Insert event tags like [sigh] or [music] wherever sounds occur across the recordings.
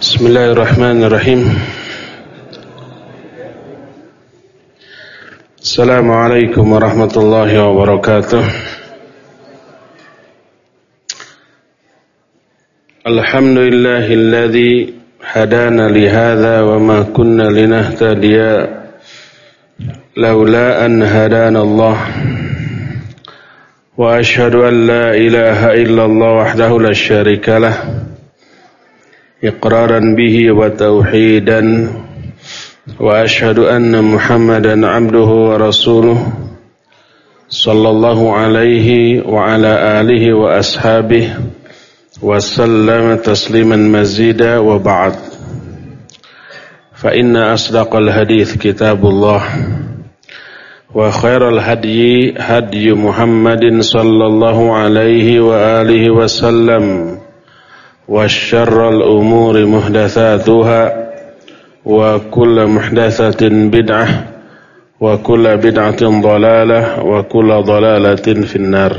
Bismillahirrahmanirrahim. Assalamualaikum warahmatullahi wabarakatuh. Alhamdulillahilladzi hadana lihada wa ma kunna linahtadiya Lawla an ilaha illallah wahdahu la إقرارا به وتوحيدا وأشهد أن محمدا عبده ورسوله صلى الله عليه وعلى آله وأصحابه وسلم تسليما مزيدا وبعد. فإن أصدق الحديث كتاب الله وخير الهدي هدي محمد صلى الله عليه وآله وسلم. وشر الأمور محدثاتها وكل محدثة بدعة وكل بدعة ضلالة وكل ضلالة في النار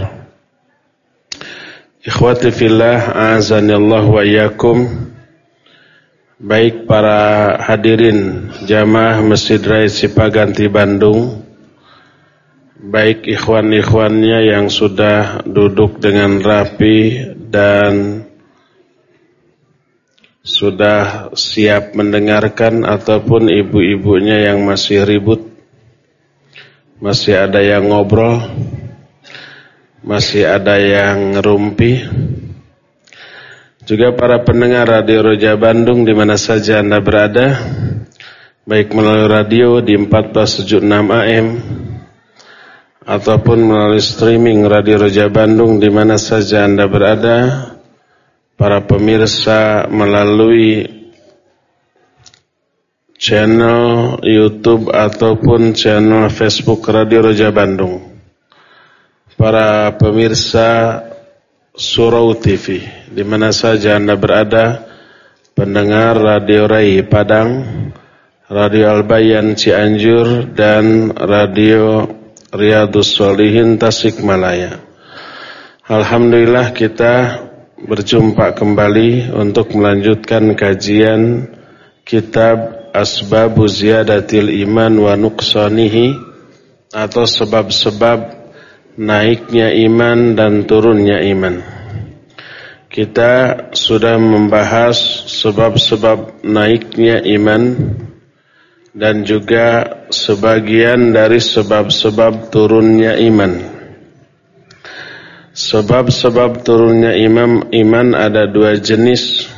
Ikhwati fillah, azani Allah wa iyakum Baik para hadirin jamaah Masjid Raya Cipaganti Bandung Baik ikhwan-ikhwannya yang sudah duduk dengan rapi dan sudah siap mendengarkan ataupun ibu-ibunya yang masih ribut? Masih ada yang ngobrol? Masih ada yang ngerumpi Juga para pendengar Radio Roja Bandung di mana saja Anda berada Baik melalui radio di 1476 AM Ataupun melalui streaming Radio Roja Bandung di mana saja Anda berada para pemirsa melalui channel YouTube ataupun channel Facebook Radio Roja Bandung. Para pemirsa Surau TV, di mana saja Anda berada, pendengar Radio Rai Padang, Radio Albayan Cianjur, dan Radio Riyadus Solihin Tasikmalaya. Alhamdulillah kita berjumpa kembali untuk melanjutkan kajian kitab Asbabu Ziyadatil Iman wa Nuqsanihi atau sebab-sebab naiknya iman dan turunnya iman. Kita sudah membahas sebab-sebab naiknya iman dan juga sebagian dari sebab-sebab turunnya iman. Sebab-sebab turunnya imam iman ada dua jenis.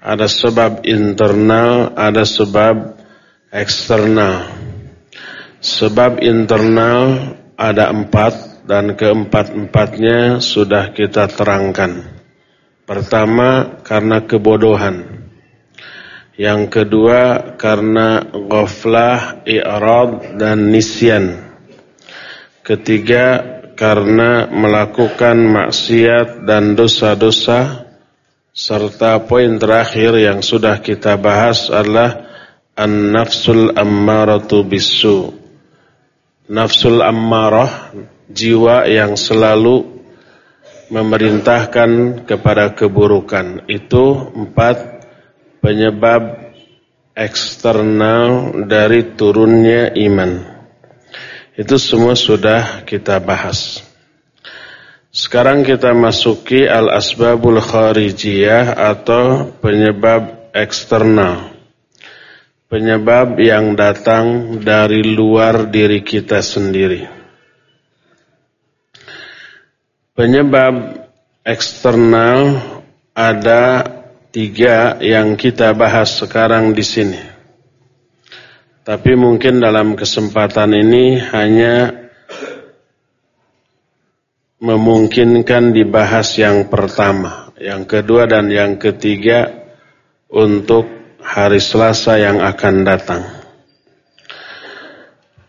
Ada sebab internal, ada sebab eksternal. Sebab internal ada empat dan keempat-empatnya sudah kita terangkan. Pertama karena kebodohan. Yang kedua karena ghaflah, i'rad dan nisyan. Ketiga karena melakukan maksiat dan dosa-dosa serta poin terakhir yang sudah kita bahas adalah an-nafsul ammaratu bisu. Nafsul ammarah jiwa yang selalu memerintahkan kepada keburukan. Itu empat penyebab eksternal dari turunnya iman. Itu semua sudah kita bahas. Sekarang kita masuki al-asbabul kharijiyah atau penyebab eksternal. Penyebab yang datang dari luar diri kita sendiri. Penyebab eksternal ada tiga yang kita bahas sekarang di sini. Tapi mungkin dalam kesempatan ini hanya memungkinkan dibahas yang pertama, yang kedua dan yang ketiga untuk hari Selasa yang akan datang.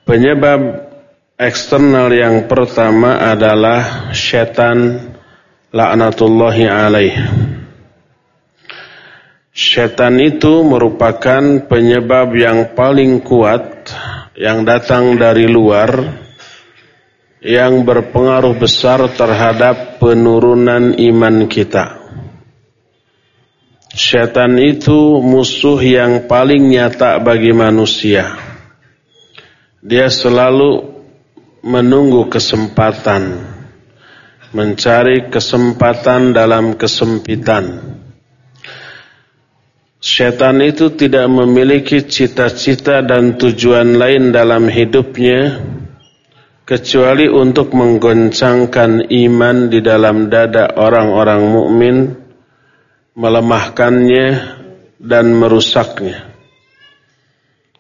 Penyebab eksternal yang pertama adalah setan laknatullahi alaih. Setan itu merupakan penyebab yang paling kuat yang datang dari luar yang berpengaruh besar terhadap penurunan iman kita. Setan itu musuh yang paling nyata bagi manusia. Dia selalu menunggu kesempatan, mencari kesempatan dalam kesempitan. Setan itu tidak memiliki cita-cita dan tujuan lain dalam hidupnya kecuali untuk menggoncangkan iman di dalam dada orang-orang mukmin melemahkannya dan merusaknya.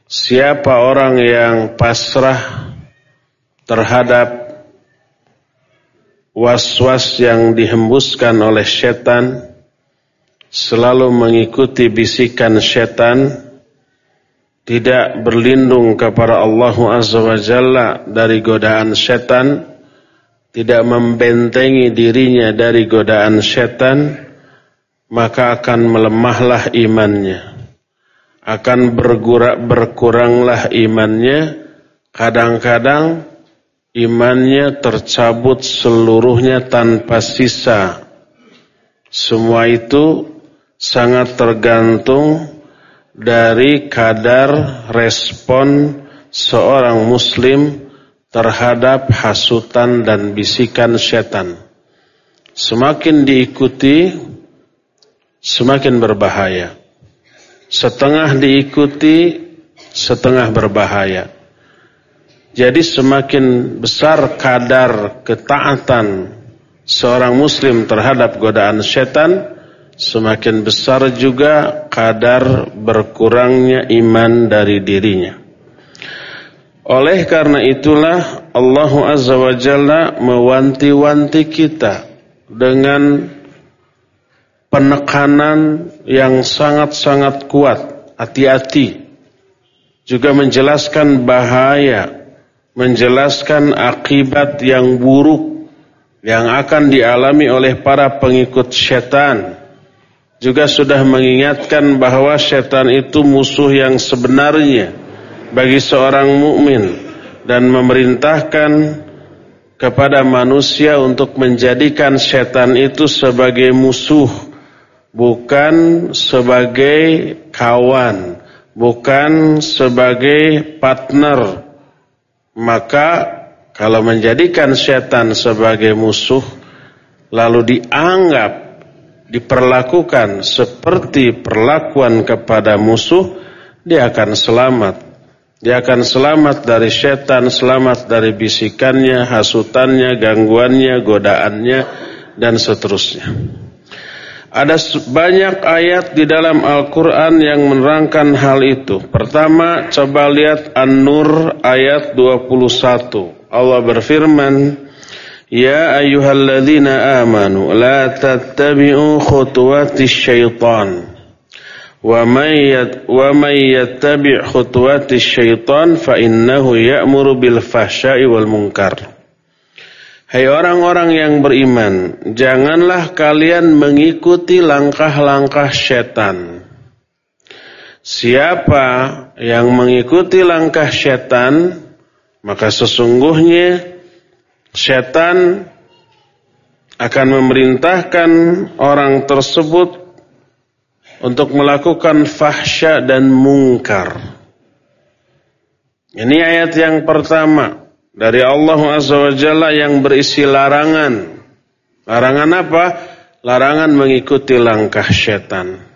Siapa orang yang pasrah terhadap was-was yang dihembuskan oleh setan, selalu mengikuti bisikan setan, tidak berlindung kepada Allah Azza wa Jalla dari godaan setan, tidak membentengi dirinya dari godaan setan, maka akan melemahlah imannya. Akan bergurak berkuranglah imannya. Kadang-kadang imannya tercabut seluruhnya tanpa sisa. Semua itu sangat tergantung dari kadar respon seorang muslim terhadap hasutan dan bisikan setan. Semakin diikuti semakin berbahaya. Setengah diikuti, setengah berbahaya. Jadi semakin besar kadar ketaatan seorang muslim terhadap godaan setan, semakin besar juga kadar berkurangnya iman dari dirinya. Oleh karena itulah Allah Azza wa Jalla mewanti-wanti kita dengan penekanan yang sangat-sangat kuat, hati-hati. Juga menjelaskan bahaya, menjelaskan akibat yang buruk yang akan dialami oleh para pengikut setan. Juga sudah mengingatkan bahwa setan itu musuh yang sebenarnya bagi seorang mukmin dan memerintahkan kepada manusia untuk menjadikan setan itu sebagai musuh bukan sebagai kawan, bukan sebagai partner. Maka kalau menjadikan setan sebagai musuh lalu dianggap diperlakukan seperti perlakuan kepada musuh, dia akan selamat. Dia akan selamat dari setan, selamat dari bisikannya, hasutannya, gangguannya, godaannya, dan seterusnya. Ada banyak ayat di dalam Al-Quran yang menerangkan hal itu. Pertama, coba lihat An-Nur ayat 21. Allah berfirman, Amanu, la tattabi'u khutuwati syaitan. Wa man yattabi' khutuwati syaitan fa innahu ya'muru bil fahsya'i wal munkar. Hai orang-orang yang beriman, janganlah kalian mengikuti langkah-langkah setan. Siapa yang mengikuti langkah setan, maka sesungguhnya setan akan memerintahkan orang tersebut untuk melakukan fahsya dan mungkar. Ini ayat yang pertama dari Allah Azza wa Jalla yang berisi larangan. Larangan apa? Larangan mengikuti langkah setan.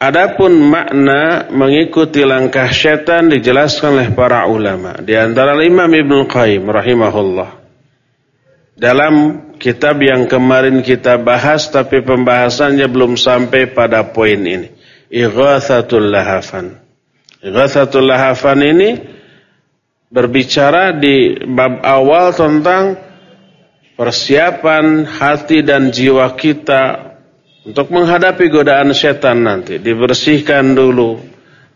Adapun makna mengikuti langkah setan dijelaskan oleh para ulama. Di antara Imam Ibn Qayyim rahimahullah. Dalam kitab yang kemarin kita bahas tapi pembahasannya belum sampai pada poin ini. Ighathatul Lahafan. Ighathatul Lahafan ini berbicara di bab awal tentang persiapan hati dan jiwa kita untuk menghadapi godaan setan nanti. Dibersihkan dulu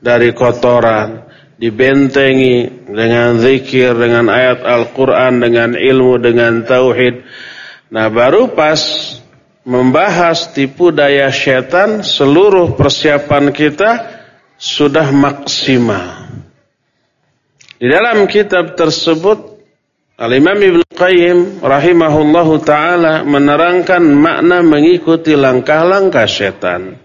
dari kotoran, dibentengi dengan zikir, dengan ayat Al-Quran, dengan ilmu, dengan tauhid. Nah baru pas membahas tipu daya setan, seluruh persiapan kita sudah maksimal. Di dalam kitab tersebut Al-Imam Ibn Qayyim rahimahullahu taala menerangkan makna mengikuti langkah-langkah setan.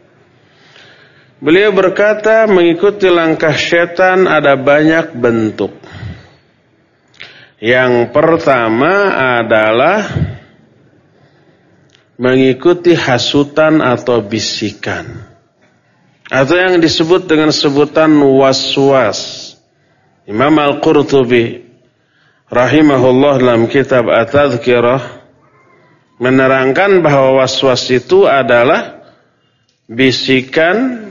Beliau berkata mengikuti langkah setan ada banyak bentuk. Yang pertama adalah mengikuti hasutan atau bisikan. Atau yang disebut dengan sebutan was-was. Imam Al-Qurtubi rahimahullah dalam kitab At-Tadhkirah menerangkan bahwa was-was itu adalah bisikan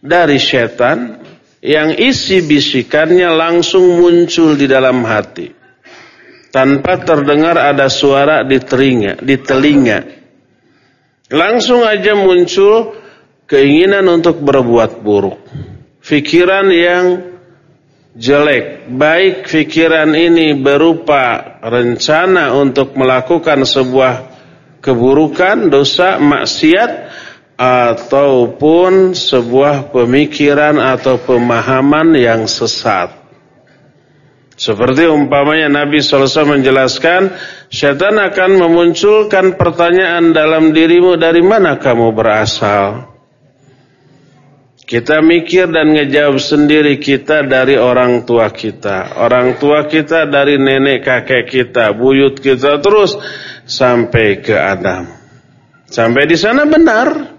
dari setan yang isi bisikannya langsung muncul di dalam hati tanpa terdengar ada suara di telinga, di telinga. Langsung aja muncul keinginan untuk berbuat buruk. Fikiran yang jelek, baik pikiran ini berupa rencana untuk melakukan sebuah keburukan, dosa, maksiat ataupun sebuah pemikiran atau pemahaman yang sesat. Seperti umpamanya Nabi SAW menjelaskan, syaitan akan memunculkan pertanyaan dalam dirimu dari mana kamu berasal. Kita mikir dan ngejawab sendiri kita dari orang tua kita. Orang tua kita dari nenek kakek kita, buyut kita terus sampai ke Adam. Sampai di sana benar.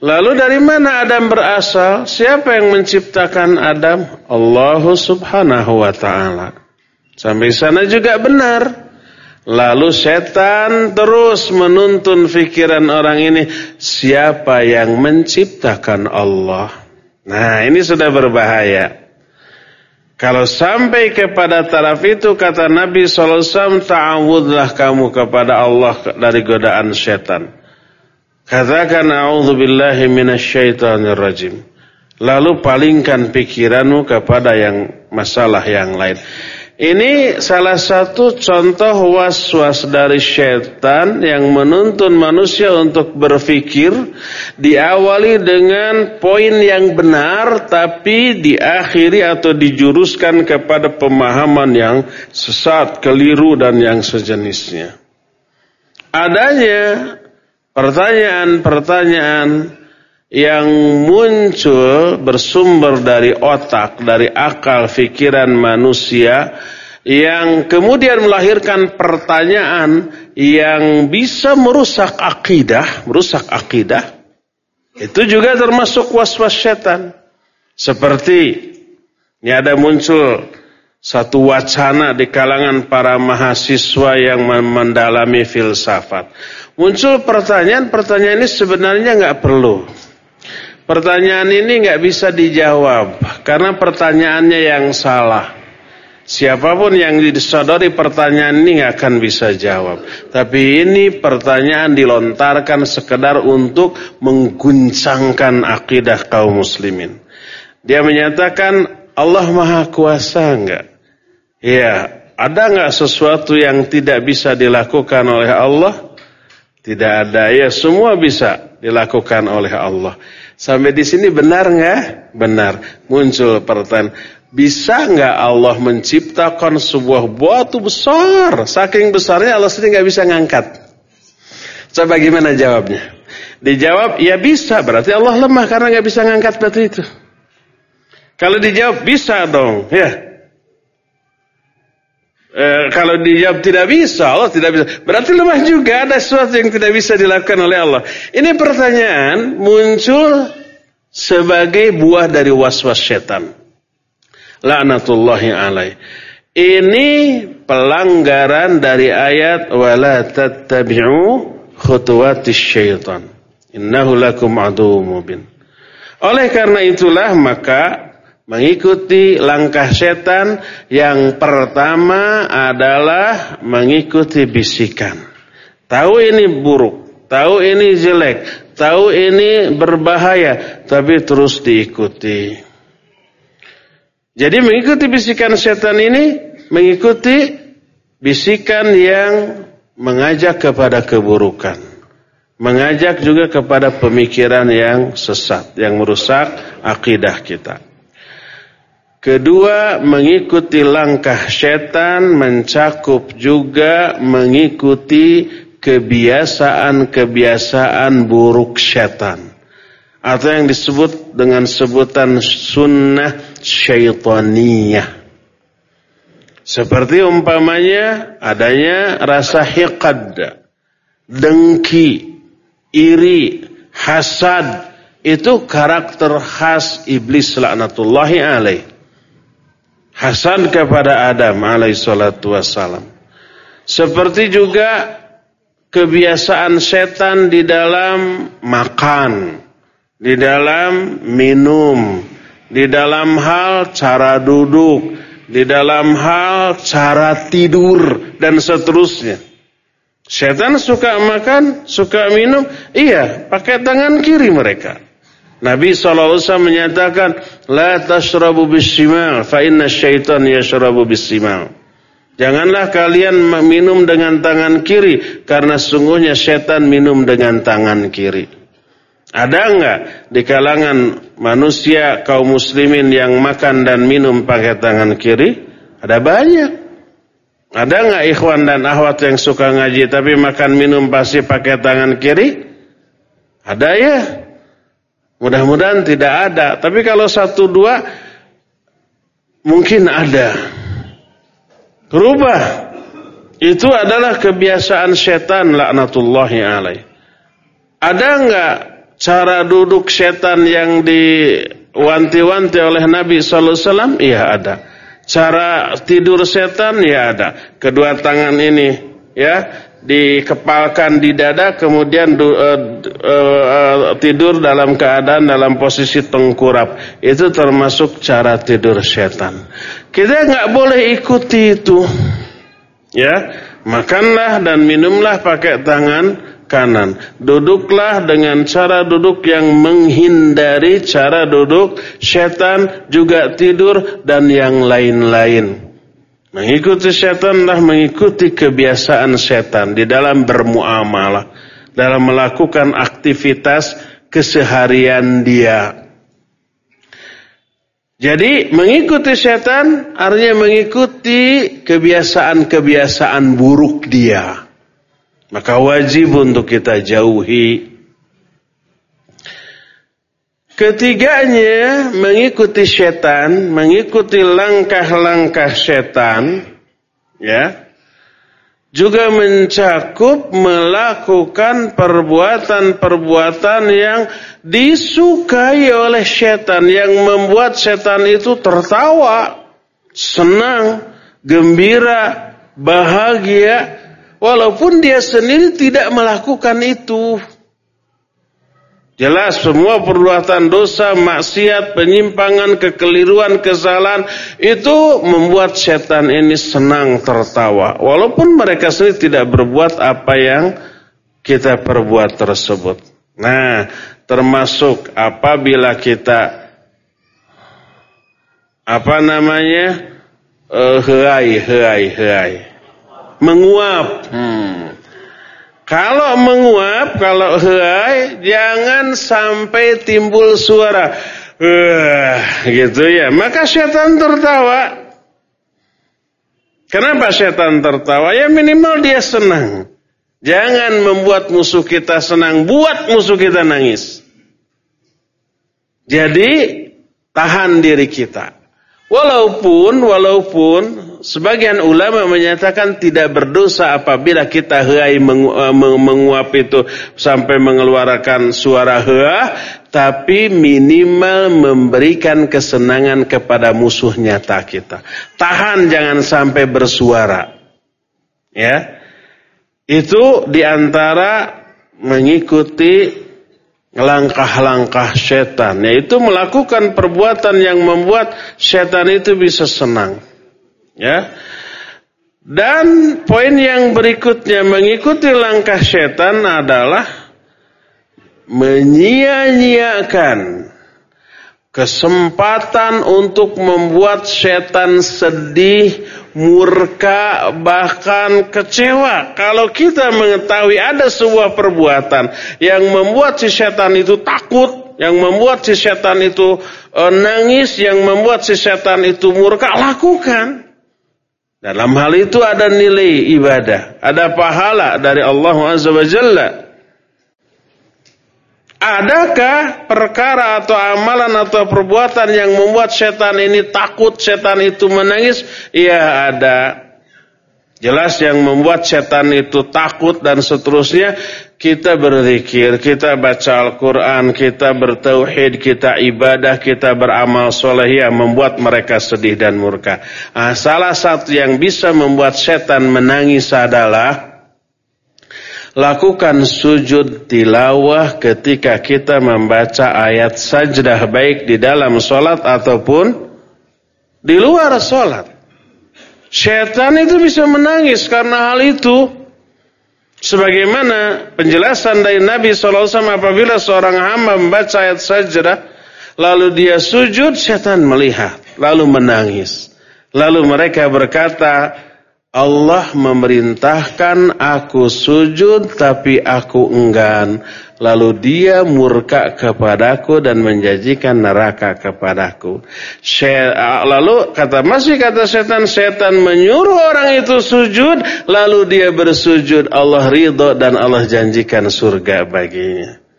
Lalu dari mana Adam berasal? Siapa yang menciptakan Adam? Allah subhanahu wa ta'ala. Sampai sana juga benar. Lalu setan terus menuntun fikiran orang ini. Siapa yang menciptakan Allah? Nah ini sudah berbahaya. Kalau sampai kepada taraf itu kata Nabi SAW ta'awudlah kamu kepada Allah dari godaan setan. Katakan a'udzubillahi minasyaitonir rajim. Lalu palingkan pikiranmu kepada yang masalah yang lain. Ini salah satu contoh was-was dari syaitan yang menuntun manusia untuk berpikir diawali dengan poin yang benar tapi diakhiri atau dijuruskan kepada pemahaman yang sesat, keliru dan yang sejenisnya. Adanya pertanyaan-pertanyaan yang muncul bersumber dari otak, dari akal, pikiran manusia yang kemudian melahirkan pertanyaan yang bisa merusak akidah, merusak akidah. Itu juga termasuk was-was setan. Seperti ini ada muncul satu wacana di kalangan para mahasiswa yang mendalami filsafat. Muncul pertanyaan-pertanyaan ini sebenarnya nggak perlu. Pertanyaan ini nggak bisa dijawab karena pertanyaannya yang salah. Siapa pun yang disadari pertanyaan ini nggak akan bisa jawab. Tapi ini pertanyaan dilontarkan sekedar untuk mengguncangkan akidah kaum muslimin. Dia menyatakan Allah Maha Kuasa enggak? Ya, ada enggak sesuatu yang tidak bisa dilakukan oleh Allah? Tidak ada. Ya, semua bisa dilakukan oleh Allah. Sampai di sini benar nggak? Benar. Muncul pertanyaan, bisa nggak Allah menciptakan sebuah batu besar? Saking besarnya Allah sendiri nggak bisa ngangkat. Coba gimana jawabnya? Dijawab, ya bisa. Berarti Allah lemah karena nggak bisa ngangkat batu itu. Kalau dijawab, bisa dong. Ya, E, kalau dijawab tidak bisa, Allah tidak bisa. Berarti lemah juga ada sesuatu yang tidak bisa dilakukan oleh Allah. Ini pertanyaan muncul sebagai buah dari was-was setan. La'natullahi alaih. Ini pelanggaran dari ayat wala tattabi'u khutuwatis syaitan. Innahu lakum aduwwum mubin. Oleh karena itulah maka Mengikuti langkah setan yang pertama adalah mengikuti bisikan. Tahu ini buruk, tahu ini jelek, tahu ini berbahaya, tapi terus diikuti. Jadi mengikuti bisikan setan ini, mengikuti bisikan yang mengajak kepada keburukan. Mengajak juga kepada pemikiran yang sesat, yang merusak akidah kita. Kedua, mengikuti langkah setan mencakup juga mengikuti kebiasaan-kebiasaan buruk setan. Atau yang disebut dengan sebutan sunnah syaitaniyah. Seperti umpamanya adanya rasa hiqad, dengki, iri, hasad. Itu karakter khas iblis laknatullahi alaih. Hasan kepada Adam alaihissalatu wassalam. Seperti juga kebiasaan setan di dalam makan, di dalam minum, di dalam hal cara duduk, di dalam hal cara tidur dan seterusnya. Setan suka makan, suka minum, iya, pakai tangan kiri mereka. Nabi SAW menyatakan, La tashrabu bisimal, fa inna syaitan yashrabu. Janganlah kalian minum dengan tangan kiri, karena sungguhnya setan minum dengan tangan kiri. Ada enggak di kalangan manusia kaum muslimin yang makan dan minum pakai tangan kiri? Ada banyak. Ada enggak ikhwan dan ahwat yang suka ngaji tapi makan minum pasti pakai tangan kiri? Ada ya? Mudah-mudahan tidak ada. Tapi kalau satu dua mungkin ada. Rubah. Itu adalah kebiasaan setan laknatullahi alaih. Ada enggak cara duduk setan yang diwanti-wanti oleh Nabi sallallahu alaihi wasallam? Iya ada. Cara tidur setan ya ada. Kedua tangan ini ya dikepalkan di dada kemudian uh, uh, uh, tidur dalam keadaan dalam posisi tengkurap. Itu termasuk cara tidur setan. Kita nggak boleh ikuti itu. Ya makanlah dan minumlah pakai tangan kanan. Duduklah dengan cara duduk yang menghindari cara duduk setan juga tidur dan yang lain-lain Mengikuti setanlah mengikuti kebiasaan setan di dalam bermuamalah, dalam melakukan aktivitas keseharian dia. Jadi mengikuti setan artinya mengikuti kebiasaan-kebiasaan buruk dia. Maka wajib untuk kita jauhi Ketiganya mengikuti setan, mengikuti langkah-langkah setan, ya, juga mencakup melakukan perbuatan-perbuatan yang disukai oleh setan, yang membuat setan itu tertawa, senang, gembira, bahagia, walaupun dia sendiri tidak melakukan itu. Jelas semua perbuatan dosa, maksiat, penyimpangan, kekeliruan, kesalahan itu membuat setan ini senang tertawa. Walaupun mereka sendiri tidak berbuat apa yang kita perbuat tersebut. Nah, termasuk apabila kita apa namanya? Uh, heai, heai, heai. Menguap. Hmm. Kalau menguap, kalau heai, jangan sampai timbul suara. Uh, gitu ya. Maka setan tertawa. Kenapa setan tertawa? Ya minimal dia senang. Jangan membuat musuh kita senang, buat musuh kita nangis. Jadi tahan diri kita. Walaupun walaupun sebagian ulama menyatakan tidak berdosa apabila kita heai mengu, uh, menguap itu sampai mengeluarkan suara hea, tapi minimal memberikan kesenangan kepada musuh nyata kita. Tahan jangan sampai bersuara. Ya. Itu di antara mengikuti langkah-langkah setan yaitu melakukan perbuatan yang membuat setan itu bisa senang ya dan poin yang berikutnya mengikuti langkah setan adalah menyia-nyiakan kesempatan untuk membuat setan sedih, murka, bahkan kecewa. Kalau kita mengetahui ada sebuah perbuatan yang membuat si setan itu takut, yang membuat si setan itu e, nangis, yang membuat si setan itu murka, lakukan. Dalam hal itu ada nilai ibadah, ada pahala dari Allah Azza wa Jalla. Adakah perkara atau amalan atau perbuatan yang membuat setan ini takut, setan itu menangis? Ya ada. Jelas yang membuat setan itu takut dan seterusnya kita berzikir, kita baca Al-Quran, kita bertauhid, kita ibadah, kita beramal soleh yang membuat mereka sedih dan murka. Nah, salah satu yang bisa membuat setan menangis adalah lakukan sujud tilawah ketika kita membaca ayat sajdah baik di dalam solat ataupun di luar solat. Syaitan itu bisa menangis karena hal itu. Sebagaimana penjelasan dari Nabi SAW apabila seorang hamba membaca ayat sajdah, lalu dia sujud, syaitan melihat, lalu menangis. Lalu mereka berkata, Allah memerintahkan aku sujud tapi aku enggan. Lalu dia murka kepadaku dan menjanjikan neraka kepadaku. Lalu kata masih kata setan, setan menyuruh orang itu sujud. Lalu dia bersujud. Allah ridho dan Allah janjikan surga baginya.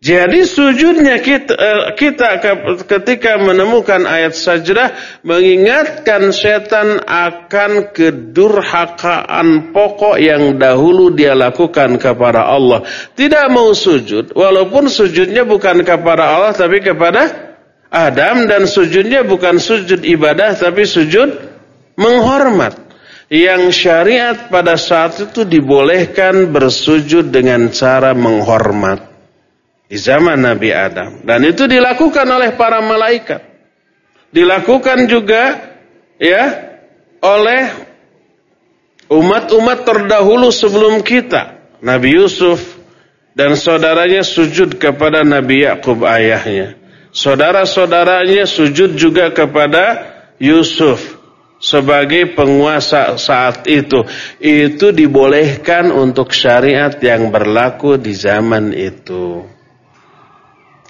Jadi sujudnya kita, eh, kita ketika menemukan ayat sajdah mengingatkan setan akan kedurhakaan pokok yang dahulu dia lakukan kepada Allah. Tidak mau sujud, walaupun sujudnya bukan kepada Allah tapi kepada Adam dan sujudnya bukan sujud ibadah tapi sujud menghormat. Yang syariat pada saat itu dibolehkan bersujud dengan cara menghormat di zaman Nabi Adam. Dan itu dilakukan oleh para malaikat. Dilakukan juga ya oleh umat-umat terdahulu sebelum kita. Nabi Yusuf dan saudaranya sujud kepada Nabi Yakub ayahnya. Saudara-saudaranya sujud juga kepada Yusuf sebagai penguasa saat itu. Itu dibolehkan untuk syariat yang berlaku di zaman itu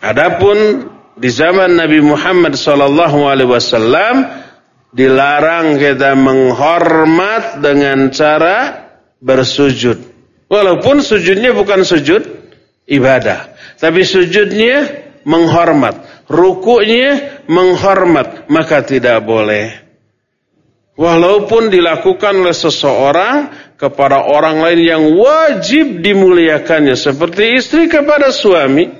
Adapun di zaman Nabi Muhammad sallallahu alaihi wasallam dilarang kita menghormat dengan cara bersujud. Walaupun sujudnya bukan sujud ibadah, tapi sujudnya menghormat, rukuknya menghormat, maka tidak boleh. Walaupun dilakukan oleh seseorang kepada orang lain yang wajib dimuliakannya seperti istri kepada suami,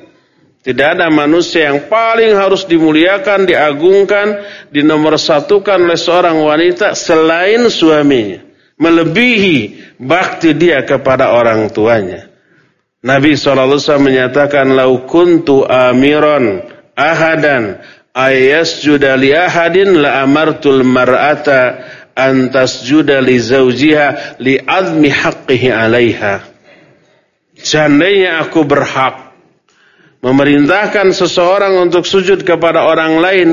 tidak ada manusia yang paling harus dimuliakan, diagungkan, dinomorsatukan oleh seorang wanita selain suaminya. Melebihi bakti dia kepada orang tuanya. Nabi SAW menyatakan, Lau kuntu amiron ahadan ayas li ahadin la amartul mar'ata antas juda li zawjiha li azmi haqqihi alaiha. Seandainya aku berhak memerintahkan seseorang untuk sujud kepada orang lain,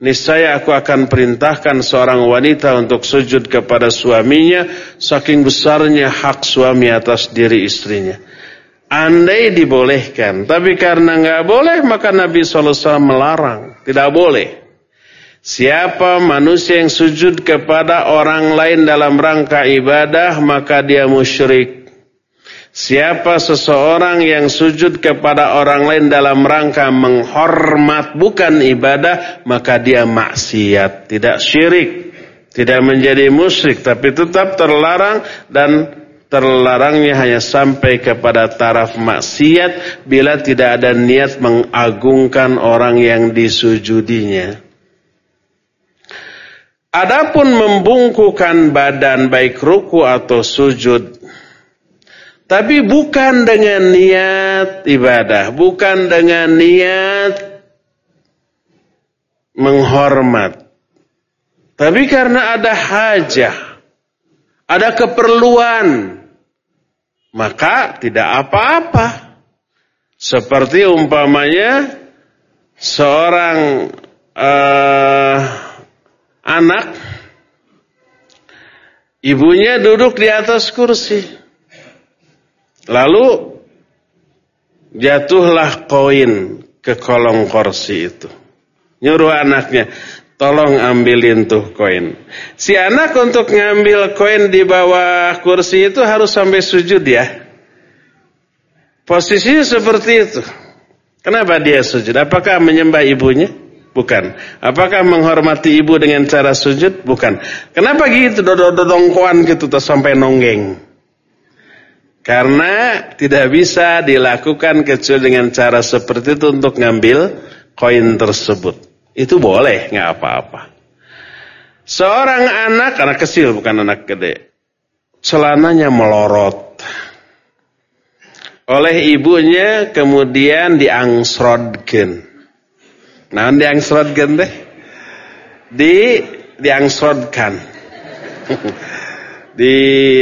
niscaya aku akan perintahkan seorang wanita untuk sujud kepada suaminya, saking besarnya hak suami atas diri istrinya. Andai dibolehkan, tapi karena nggak boleh, maka Nabi SAW melarang, tidak boleh. Siapa manusia yang sujud kepada orang lain dalam rangka ibadah, maka dia musyrik. Siapa seseorang yang sujud kepada orang lain dalam rangka menghormat bukan ibadah, maka dia maksiat, tidak syirik, tidak menjadi musyrik, tapi tetap terlarang dan terlarangnya hanya sampai kepada taraf maksiat bila tidak ada niat mengagungkan orang yang disujudinya. Adapun membungkukan badan baik ruku atau sujud tapi bukan dengan niat ibadah, bukan dengan niat menghormat. Tapi karena ada hajah, ada keperluan, maka tidak apa-apa. Seperti umpamanya seorang uh, anak, ibunya duduk di atas kursi. Lalu Jatuhlah koin ke kolong kursi itu. Nyuruh anaknya, tolong ambilin tuh koin. Si anak untuk ngambil koin di bawah kursi itu harus sampai sujud ya. Posisinya seperti itu. Kenapa dia sujud? Apakah menyembah ibunya? Bukan. Apakah menghormati ibu dengan cara sujud? Bukan. Kenapa gitu dodong-dodongkoan gitu sampai nonggeng? Karena tidak bisa dilakukan kecuali dengan cara seperti itu untuk ngambil koin tersebut. Itu boleh, nggak apa-apa. Seorang anak, anak kecil bukan anak gede. Celananya melorot. Oleh ibunya kemudian diangsrodgen. Nah, diangsrodgen deh. Di diangsrodkan. [laughs] di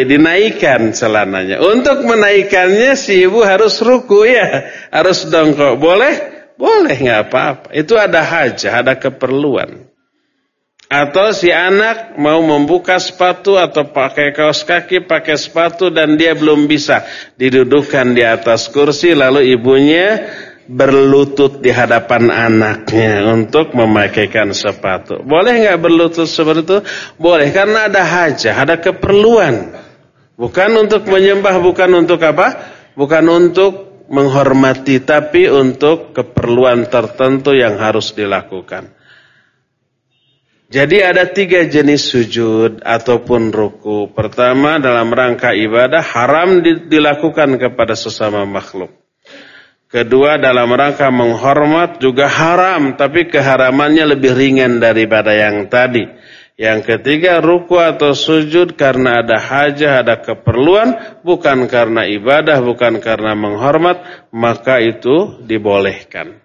dinaikkan celananya. Untuk menaikkannya si ibu harus ruku ya, harus dongkok. Boleh? Boleh nggak apa-apa. Itu ada hajah, ada keperluan. Atau si anak mau membuka sepatu atau pakai kaos kaki, pakai sepatu dan dia belum bisa didudukan di atas kursi lalu ibunya berlutut di hadapan anaknya untuk memakaikan sepatu. Boleh nggak berlutut seperti itu? Boleh karena ada hajah, ada keperluan. Bukan untuk menyembah, bukan untuk apa? Bukan untuk menghormati, tapi untuk keperluan tertentu yang harus dilakukan. Jadi ada tiga jenis sujud ataupun ruku. Pertama dalam rangka ibadah haram dilakukan kepada sesama makhluk. Kedua dalam rangka menghormat juga haram, tapi keharamannya lebih ringan daripada yang tadi. Yang ketiga ruku atau sujud karena ada hajah, ada keperluan, bukan karena ibadah, bukan karena menghormat, maka itu dibolehkan.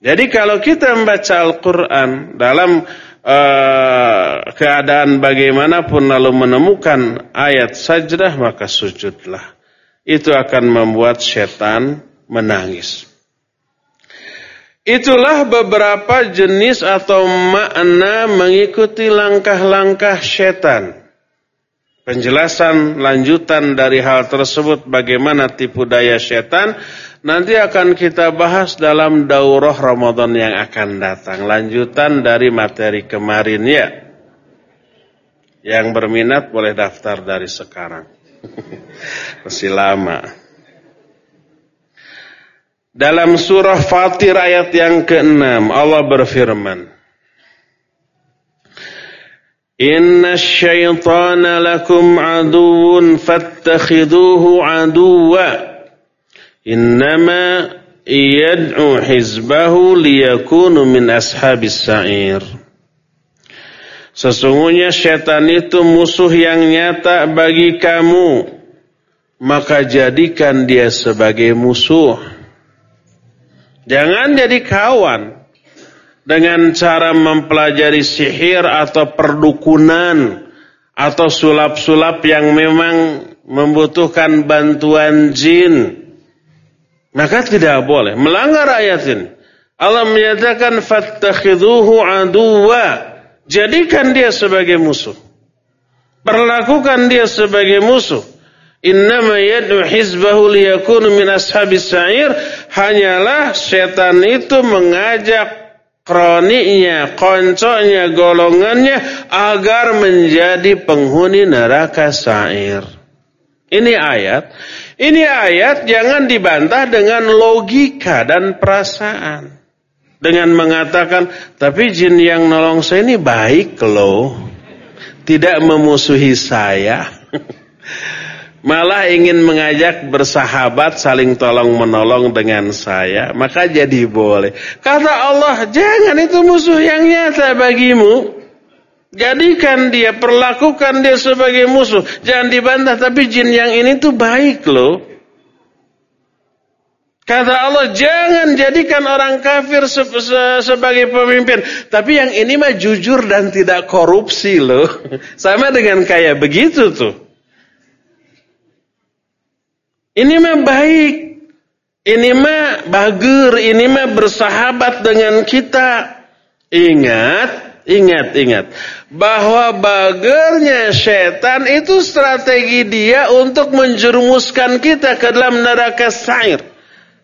Jadi kalau kita membaca Al-Quran dalam uh, keadaan bagaimanapun lalu menemukan ayat sajdah, maka sujudlah. Itu akan membuat setan menangis. Itulah beberapa jenis atau makna mengikuti langkah-langkah setan. Penjelasan lanjutan dari hal tersebut bagaimana tipu daya setan nanti akan kita bahas dalam daurah Ramadan yang akan datang. Lanjutan dari materi kemarin ya. Yang berminat boleh daftar dari sekarang. [laughs] Masih lama. Dalam surah Fatir ayat yang ke-6 Allah berfirman Inna syaitana lakum aduun fattakhiduhu aduwa Innama yad'u hizbahu liyakunu min ashabis sa'ir. Sesungguhnya syaitan itu musuh yang nyata bagi kamu Maka jadikan dia sebagai musuh Jangan jadi kawan dengan cara mempelajari sihir atau perdukunan atau sulap-sulap yang memang membutuhkan bantuan jin. Maka tidak boleh melanggar ayat ini. Allah menyatakan fattakhiduhu aduwa. Jadikan dia sebagai musuh. Perlakukan dia sebagai musuh. Innama yad'u hizbahu liyakunu min ashabis sa'ir. Hanyalah setan itu mengajak kroniknya, konconya, golongannya agar menjadi penghuni neraka sa'ir. Ini ayat. Ini ayat jangan dibantah dengan logika dan perasaan. Dengan mengatakan, tapi jin yang nolong saya ini baik loh. Tidak memusuhi saya. [laughs] malah ingin mengajak bersahabat saling tolong menolong dengan saya, maka jadi boleh. Kata Allah, jangan itu musuh yang nyata bagimu. Jadikan dia, perlakukan dia sebagai musuh. Jangan dibantah, tapi jin yang ini tuh baik loh. Kata Allah, jangan jadikan orang kafir se se sebagai pemimpin. Tapi yang ini mah jujur dan tidak korupsi loh. [laughs] Sama dengan kayak begitu tuh. Ini mah baik. Ini mah bager, ini mah bersahabat dengan kita. Ingat, ingat, ingat. Bahwa bagernya setan itu strategi dia untuk menjerumuskan kita ke dalam neraka sair.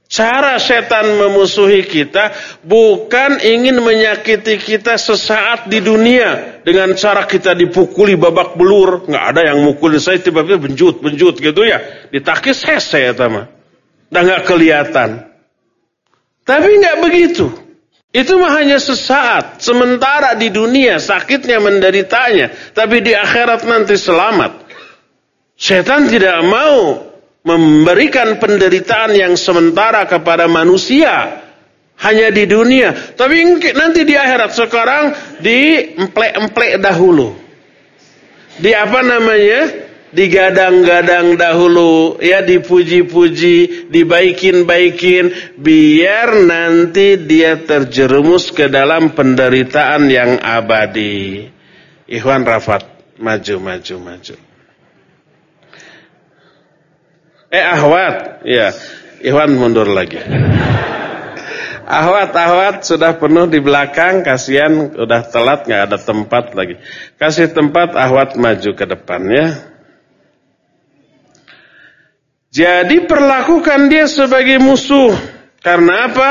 Cara setan memusuhi kita bukan ingin menyakiti kita sesaat di dunia dengan cara kita dipukuli babak belur. Nggak ada yang mukul saya tiba-tiba benjut benjut gitu ya. Ditakis hese ya tama. Dan nggak kelihatan. Tapi nggak begitu. Itu mah hanya sesaat, sementara di dunia sakitnya menderitanya, tapi di akhirat nanti selamat. Setan tidak mau memberikan penderitaan yang sementara kepada manusia hanya di dunia, tapi nanti di akhirat sekarang di emplek-emplek dahulu. Di apa namanya? Digadang-gadang dahulu, ya dipuji-puji, dibaikin-baikin, biar nanti dia terjerumus ke dalam penderitaan yang abadi. Ikhwan Rafat, maju, maju, maju. Eh ahwat, ya. Iwan mundur lagi. Ahwat, ahwat sudah penuh di belakang, kasihan udah telat nggak ada tempat lagi. Kasih tempat ahwat maju ke depan ya. Jadi perlakukan dia sebagai musuh. Karena apa?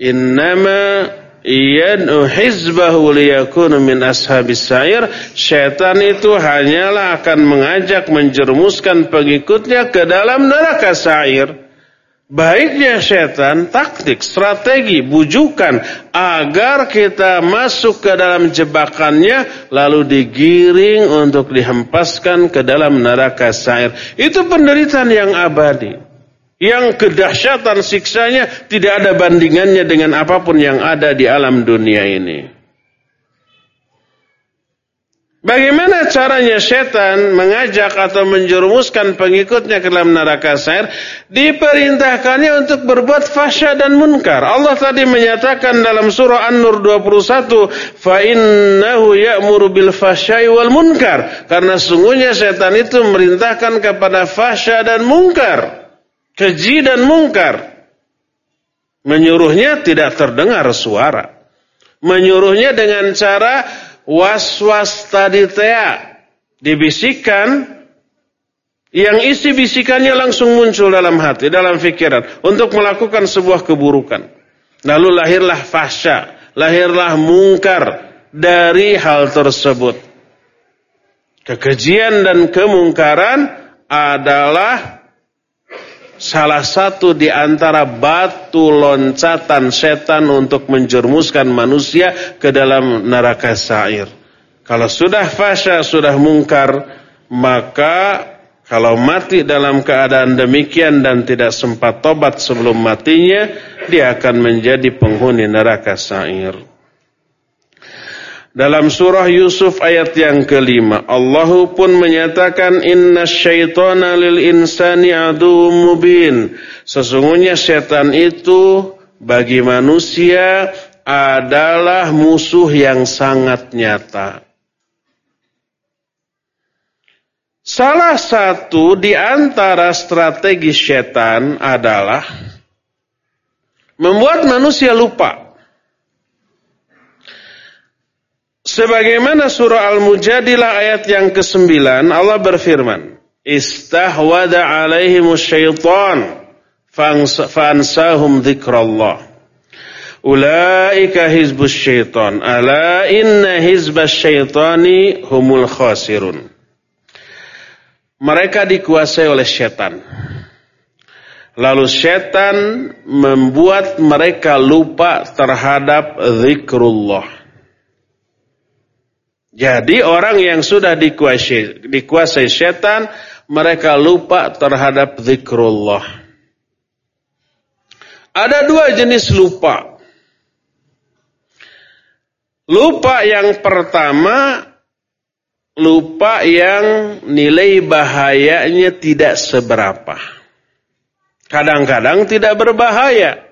Innama Iyad'u hizbahu liyakunu min ashabis sa'ir. Syaitan itu hanyalah akan mengajak menjerumuskan pengikutnya ke dalam neraka sa'ir. Baiknya syaitan, taktik, strategi, bujukan agar kita masuk ke dalam jebakannya lalu digiring untuk dihempaskan ke dalam neraka sa'ir. Itu penderitaan yang abadi yang kedahsyatan siksanya tidak ada bandingannya dengan apa pun yang ada di alam dunia ini. Bagaimana caranya setan mengajak atau menjerumuskan pengikutnya ke dalam neraka sair? Diperintahkannya untuk berbuat fasya dan munkar. Allah tadi menyatakan dalam surah An-Nur 21, "Fa innahu ya'muru bil fasyai wal munkar." Karena sungguhnya setan itu merintahkan kepada fasya dan munkar keji dan mungkar. Menyuruhnya tidak terdengar suara. Menyuruhnya dengan cara was-was tadi tea. Dibisikkan yang isi bisikannya langsung muncul dalam hati, dalam pikiran untuk melakukan sebuah keburukan. Lalu lahirlah fahsya, lahirlah mungkar dari hal tersebut. Kekejian dan kemungkaran adalah salah satu di antara batu loncatan setan untuk menjermuskan manusia ke dalam neraka sair. Kalau sudah fasya, sudah mungkar, maka kalau mati dalam keadaan demikian dan tidak sempat tobat sebelum matinya, dia akan menjadi penghuni neraka sair. Dalam surah Yusuf ayat yang kelima, Allah pun menyatakan inna syaitana lil insani adu mubin. Sesungguhnya setan itu bagi manusia adalah musuh yang sangat nyata. Salah satu di antara strategi setan adalah membuat manusia lupa Sebagaimana surah Al-Mujadilah ayat yang ke-9 Allah berfirman, "Istahwada 'alaihimus syaitan fansahum dzikrallah." Ulaika hizbus syaitan. Ala inna hizbas syaitani humul khasirun. Mereka dikuasai oleh syaitan. Lalu syaitan membuat mereka lupa terhadap zikrullah. Jadi orang yang sudah dikuasai, dikuasai setan, mereka lupa terhadap zikrullah. Ada dua jenis lupa. Lupa yang pertama, lupa yang nilai bahayanya tidak seberapa. Kadang-kadang tidak berbahaya.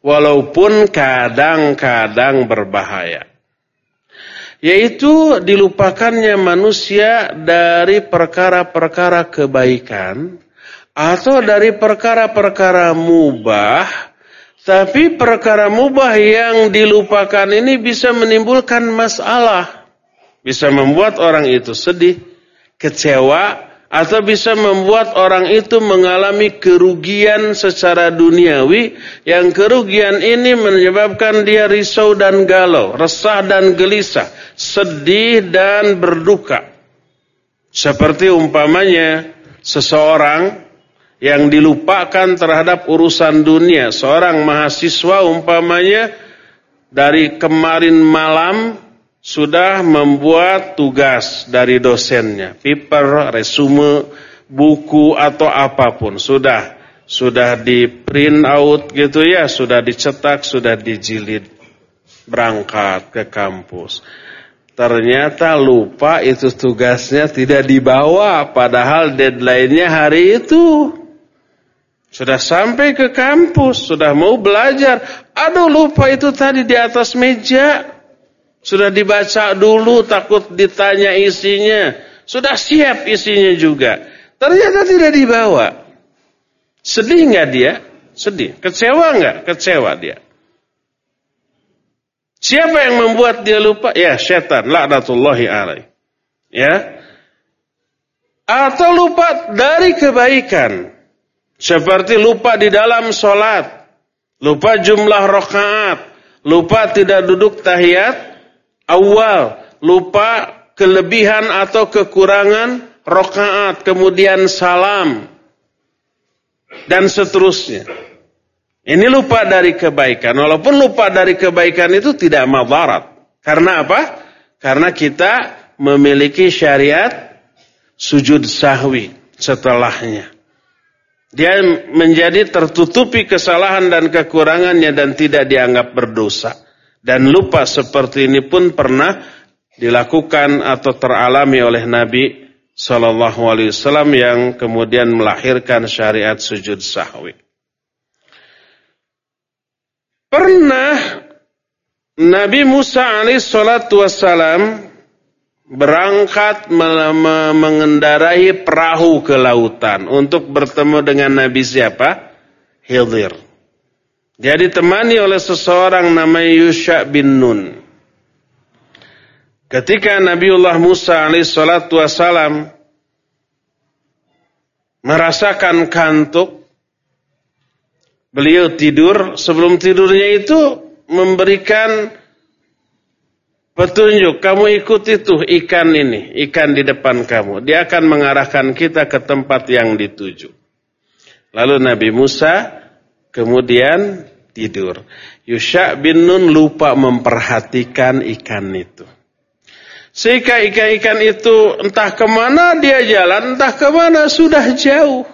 Walaupun kadang-kadang berbahaya yaitu dilupakannya manusia dari perkara-perkara kebaikan atau dari perkara-perkara mubah tapi perkara mubah yang dilupakan ini bisa menimbulkan masalah bisa membuat orang itu sedih kecewa atau bisa membuat orang itu mengalami kerugian secara duniawi yang kerugian ini menyebabkan dia risau dan galau, resah dan gelisah, sedih dan berduka. Seperti umpamanya seseorang yang dilupakan terhadap urusan dunia, seorang mahasiswa umpamanya dari kemarin malam sudah membuat tugas dari dosennya, paper, resume, buku atau apa pun sudah sudah di print out gitu ya, sudah dicetak, sudah dijilid berangkat ke kampus. Ternyata lupa itu tugasnya tidak dibawa padahal deadline-nya hari itu. Sudah sampai ke kampus, sudah mau belajar. Aduh lupa itu tadi di atas meja. Sudah dibaca dulu takut ditanya isinya. Sudah siap isinya juga. Ternyata tidak dibawa. Sedih nggak dia? Sedih. Kecewa nggak? Kecewa dia. Siapa yang membuat dia lupa? Ya, setan. Laknatullahi alaih. Ya. Atau lupa dari kebaikan. Seperti lupa di dalam sholat. Lupa jumlah rokaat. Lupa tidak duduk tahiyat awal, lupa kelebihan atau kekurangan rokaat, kemudian salam, dan seterusnya. Ini lupa dari kebaikan. Walaupun lupa dari kebaikan itu tidak madarat. Karena apa? Karena kita memiliki syariat sujud sahwi setelahnya. Dia menjadi tertutupi kesalahan dan kekurangannya dan tidak dianggap berdosa. Dan lupa seperti ini pun pernah dilakukan atau teralami oleh Nabi Shallallahu Alaihi Wasallam yang kemudian melahirkan syariat sujud sahwi. Pernah Nabi Musa alaihissalatu wassalam berangkat mengendarai perahu ke lautan untuk bertemu dengan Nabi siapa? Hildir. Dia ditemani oleh seseorang namanya Yusha bin Nun. Ketika Nabiullah Musa alaihissalatu wassalam merasakan kantuk, beliau tidur, sebelum tidurnya itu memberikan petunjuk, kamu ikuti tuh ikan ini, ikan di depan kamu. Dia akan mengarahkan kita ke tempat yang dituju. Lalu Nabi Musa Kemudian tidur. Yusha bin Nun lupa memperhatikan ikan itu. Sehingga ikan-ikan itu entah ke mana dia jalan, entah ke mana sudah jauh.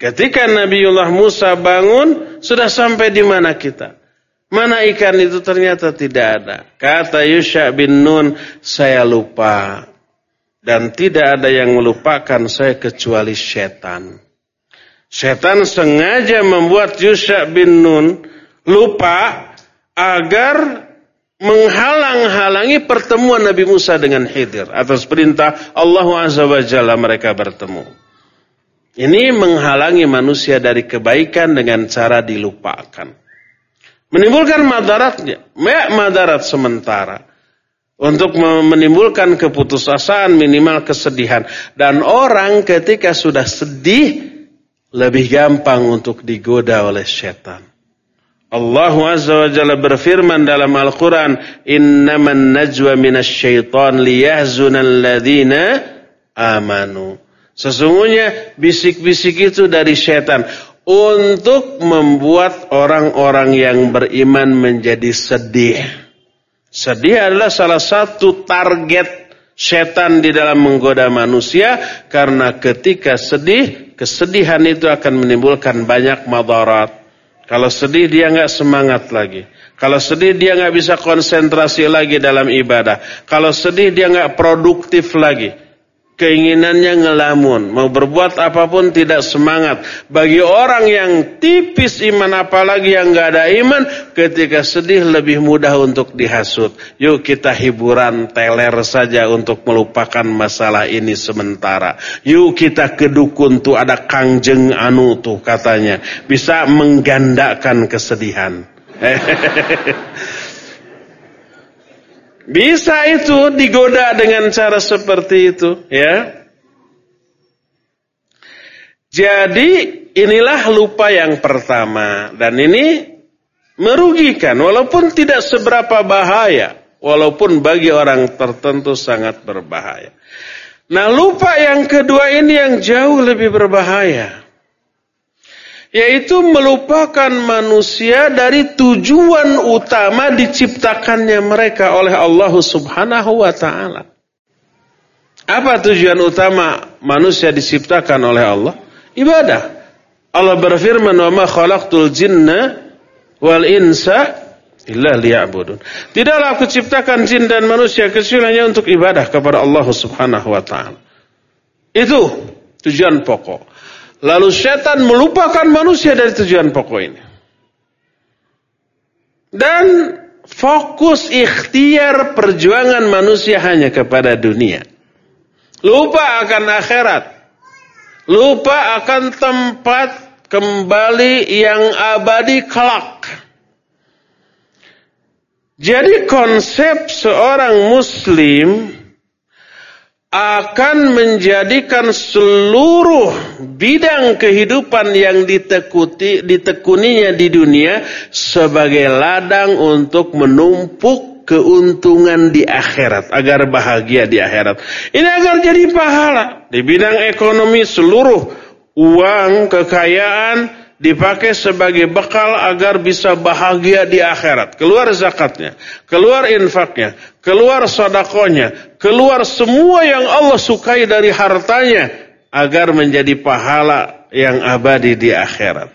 Ketika Nabiullah Musa bangun, sudah sampai di mana kita? Mana ikan itu ternyata tidak ada. Kata Yusha bin Nun, saya lupa. Dan tidak ada yang melupakan saya kecuali setan. Setan sengaja membuat Yusha bin Nun lupa agar menghalang-halangi pertemuan Nabi Musa dengan Khidir atas perintah Allah Azza wa Jalla mereka bertemu. Ini menghalangi manusia dari kebaikan dengan cara dilupakan. Menimbulkan madaratnya, madarat sementara. Untuk menimbulkan keputusasaan minimal kesedihan. Dan orang ketika sudah sedih, lebih gampang untuk digoda oleh setan. Allah Azza wa Jalla berfirman dalam Al-Quran, Innaman najwa minasyaitan liyahzunan ladhina amanu. Sesungguhnya bisik-bisik itu dari setan untuk membuat orang-orang yang beriman menjadi sedih. Sedih adalah salah satu target setan di dalam menggoda manusia karena ketika sedih, kesedihan itu akan menimbulkan banyak madarat. Kalau sedih dia nggak semangat lagi. Kalau sedih dia nggak bisa konsentrasi lagi dalam ibadah. Kalau sedih dia nggak produktif lagi keinginannya ngelamun, mau berbuat apa pun tidak semangat. Bagi orang yang tipis iman apalagi yang nggak ada iman, ketika sedih lebih mudah untuk dihasut. Yuk kita hiburan teler saja untuk melupakan masalah ini sementara. Yuk kita ke dukun tuh ada kangjeng anu tuh katanya. Bisa menggandakan kesedihan. [laughs] Bisa itu digoda dengan cara seperti itu, ya. Jadi inilah lupa yang pertama dan ini merugikan walaupun tidak seberapa bahaya, walaupun bagi orang tertentu sangat berbahaya. Nah, lupa yang kedua ini yang jauh lebih berbahaya yaitu melupakan manusia dari tujuan utama diciptakannya mereka oleh Allah Subhanahu wa taala. Apa tujuan utama manusia diciptakan oleh Allah? Ibadah. Allah berfirman, "Wa ma khalaqtul jinna wal insa illa liya'budun." Tidaklah aku ciptakan jin dan manusia kecuali untuk ibadah kepada Allah Subhanahu wa taala. Itu tujuan pokok. Lalu setan melupakan manusia dari tujuan pokok ini. Dan fokus ikhtiar perjuangan manusia hanya kepada dunia. Lupa akan akhirat. Lupa akan tempat kembali yang abadi kelak. Jadi konsep seorang muslim akan menjadikan seluruh bidang kehidupan yang ditekuti, ditekuninya di dunia sebagai ladang untuk menumpuk keuntungan di akhirat agar bahagia di akhirat. Ini agar jadi pahala di bidang ekonomi seluruh uang, kekayaan, dipakai sebagai bekal agar bisa bahagia di akhirat. Keluar zakatnya, keluar infaknya, keluar sodakonya, keluar semua yang Allah sukai dari hartanya agar menjadi pahala yang abadi di akhirat.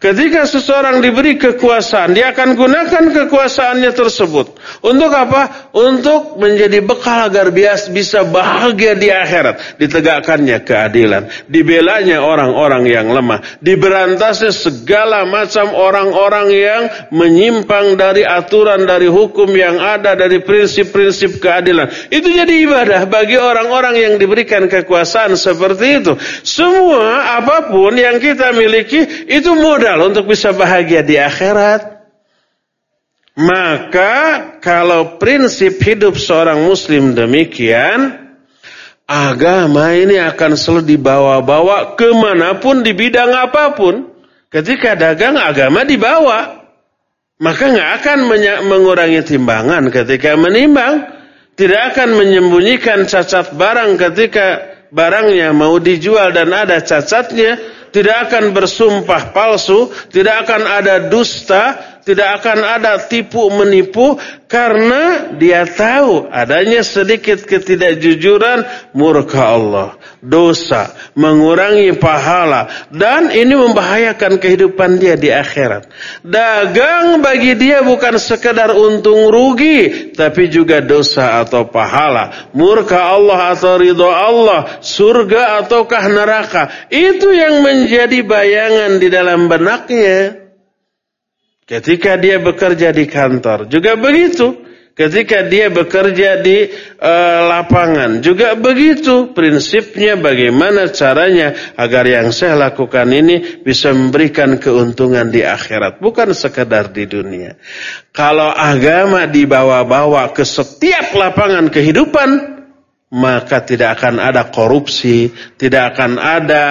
Ketika seseorang diberi kekuasaan, dia akan gunakan kekuasaannya tersebut. Untuk apa? Untuk menjadi bekal agar bias bisa bahagia di akhirat. Ditegakkannya keadilan. Dibelanya orang-orang yang lemah. Diberantasnya segala macam orang-orang yang menyimpang dari aturan, dari hukum yang ada, dari prinsip-prinsip keadilan. Itu jadi ibadah bagi orang-orang yang diberikan kekuasaan seperti itu. Semua apa pun yang kita miliki, itu itu modal untuk bisa bahagia di akhirat. Maka kalau prinsip hidup seorang muslim demikian, agama ini akan selalu dibawa-bawa ke mana pun di bidang apa pun. Ketika dagang agama dibawa. Maka nggak akan mengurangi timbangan ketika menimbang. Tidak akan menyembunyikan cacat barang ketika barangnya mau dijual dan ada cacatnya tidak akan bersumpah palsu, tidak akan ada dusta, tidak akan ada tipu menipu karena dia tahu adanya sedikit ketidakjujuran murka Allah, dosa, mengurangi pahala dan ini membahayakan kehidupan dia di akhirat. Dagang bagi dia bukan sekedar untung rugi tapi juga dosa atau pahala, murka Allah atau ridho Allah, surga ataukah neraka. Itu yang menjadi bayangan di dalam benaknya. Ketika dia bekerja di kantor juga begitu. Ketika dia bekerja di uh, lapangan juga begitu. Prinsipnya bagaimana caranya agar yang saya lakukan ini bisa memberikan keuntungan di akhirat. Bukan sekedar di dunia. Kalau agama dibawa-bawa ke setiap lapangan kehidupan. Maka tidak akan ada korupsi. Tidak akan ada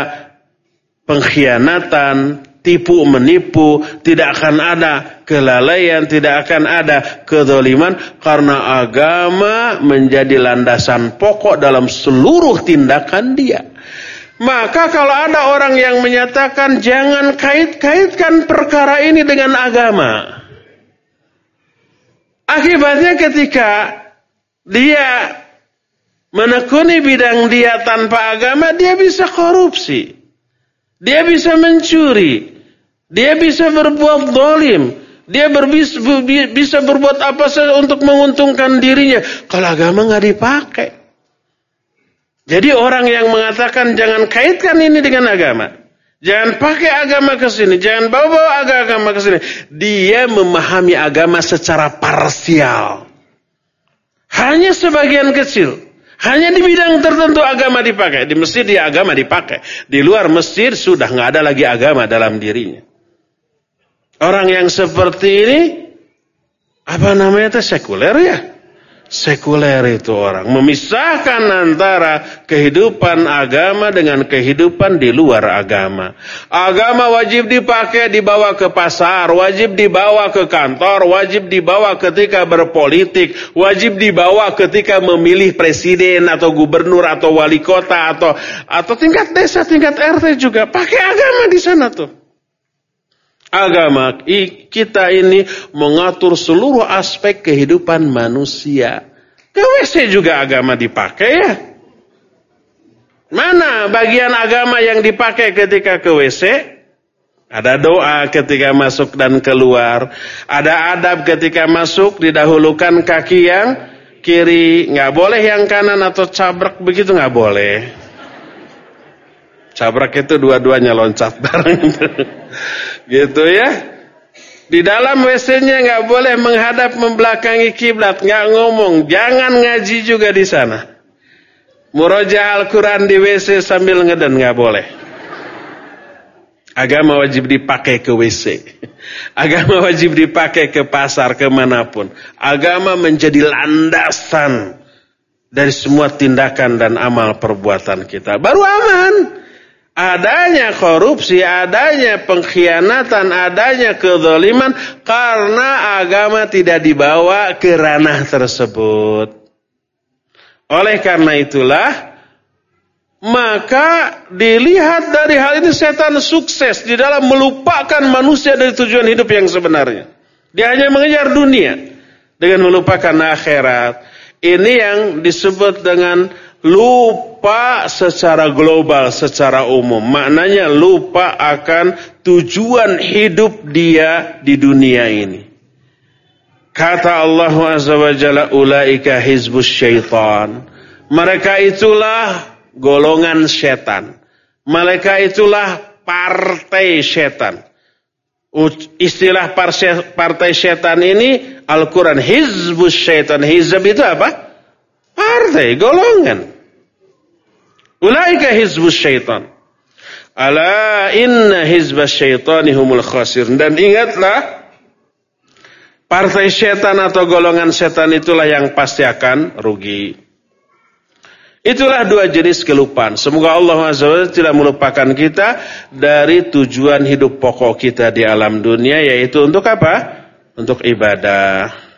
pengkhianatan, tipu menipu, tidak akan ada kelalaian, tidak akan ada kedoliman karena agama menjadi landasan pokok dalam seluruh tindakan dia. Maka kalau ada orang yang menyatakan jangan kait-kaitkan perkara ini dengan agama. Akibatnya ketika dia menekuni bidang dia tanpa agama, dia bisa korupsi. Dia bisa mencuri. Dia bisa berbuat dolim. Dia berbis, bisa berbuat apa saja untuk menguntungkan dirinya. Kalau agama nggak dipakai. Jadi orang yang mengatakan jangan kaitkan ini dengan agama. Jangan pakai agama ke sini, jangan bawa-bawa agama ke sini. Dia memahami agama secara parsial. Hanya sebagian kecil. Hanya di bidang tertentu agama dipakai. Di masjid dia agama dipakai. Di luar masjid sudah nggak ada lagi agama dalam dirinya. Orang yang seperti ini apa namanya itu sekuler ya? Sekuler itu orang memisahkan antara kehidupan agama dengan kehidupan di luar agama. Agama wajib dipakai dibawa ke pasar, wajib dibawa ke kantor, wajib dibawa ketika berpolitik, wajib dibawa ketika memilih presiden atau gubernur atau wali kota atau atau tingkat desa, tingkat RT juga pakai agama di sana tuh. Agama kita ini mengatur seluruh aspek kehidupan manusia. Ke WC juga agama dipakai ya. Mana bagian agama yang dipakai ketika ke WC? Ada doa ketika masuk dan keluar. Ada adab ketika masuk, didahulukan kaki yang kiri. Nggak boleh yang kanan atau cabrak begitu nggak boleh. Cabrak itu dua-duanya loncat bareng. Gitu ya. Di dalam WC-nya nggak boleh menghadap membelakangi kiblat, nggak ngomong, jangan ngaji juga di sana. Muroja Al-Quran di WC sambil ngeden nggak boleh. Agama wajib dipakai ke WC. [laughs] Agama wajib dipakai ke pasar ke mana pun. Agama menjadi landasan dari semua tindakan dan amal perbuatan kita. Baru aman adanya korupsi, adanya pengkhianatan, adanya kezaliman karena agama tidak dibawa ke ranah tersebut. Oleh karena itulah maka dilihat dari hal ini setan sukses di dalam melupakan manusia dari tujuan hidup yang sebenarnya. Dia hanya mengejar dunia dengan melupakan akhirat. Ini yang disebut dengan lupa secara global, secara umum. Maknanya lupa akan tujuan hidup dia di dunia ini. Kata Allah Azza wa ulaika hizbus syaitan. Mereka itulah golongan setan. Mereka itulah partai setan. Istilah partai setan ini Al-Quran. Hizbus syaitan. Hizb itu apa? Partai, golongan. Ulaika hizbus syaitan. Ala inna hizbas syaitani humul khasir. Dan ingatlah, partai syaitan atau golongan setan itulah yang pasti akan rugi. Itulah dua jenis kelupaan. Semoga Allah SWT tidak melupakan kita dari tujuan hidup pokok kita di alam dunia, yaitu untuk apa? Untuk ibadah.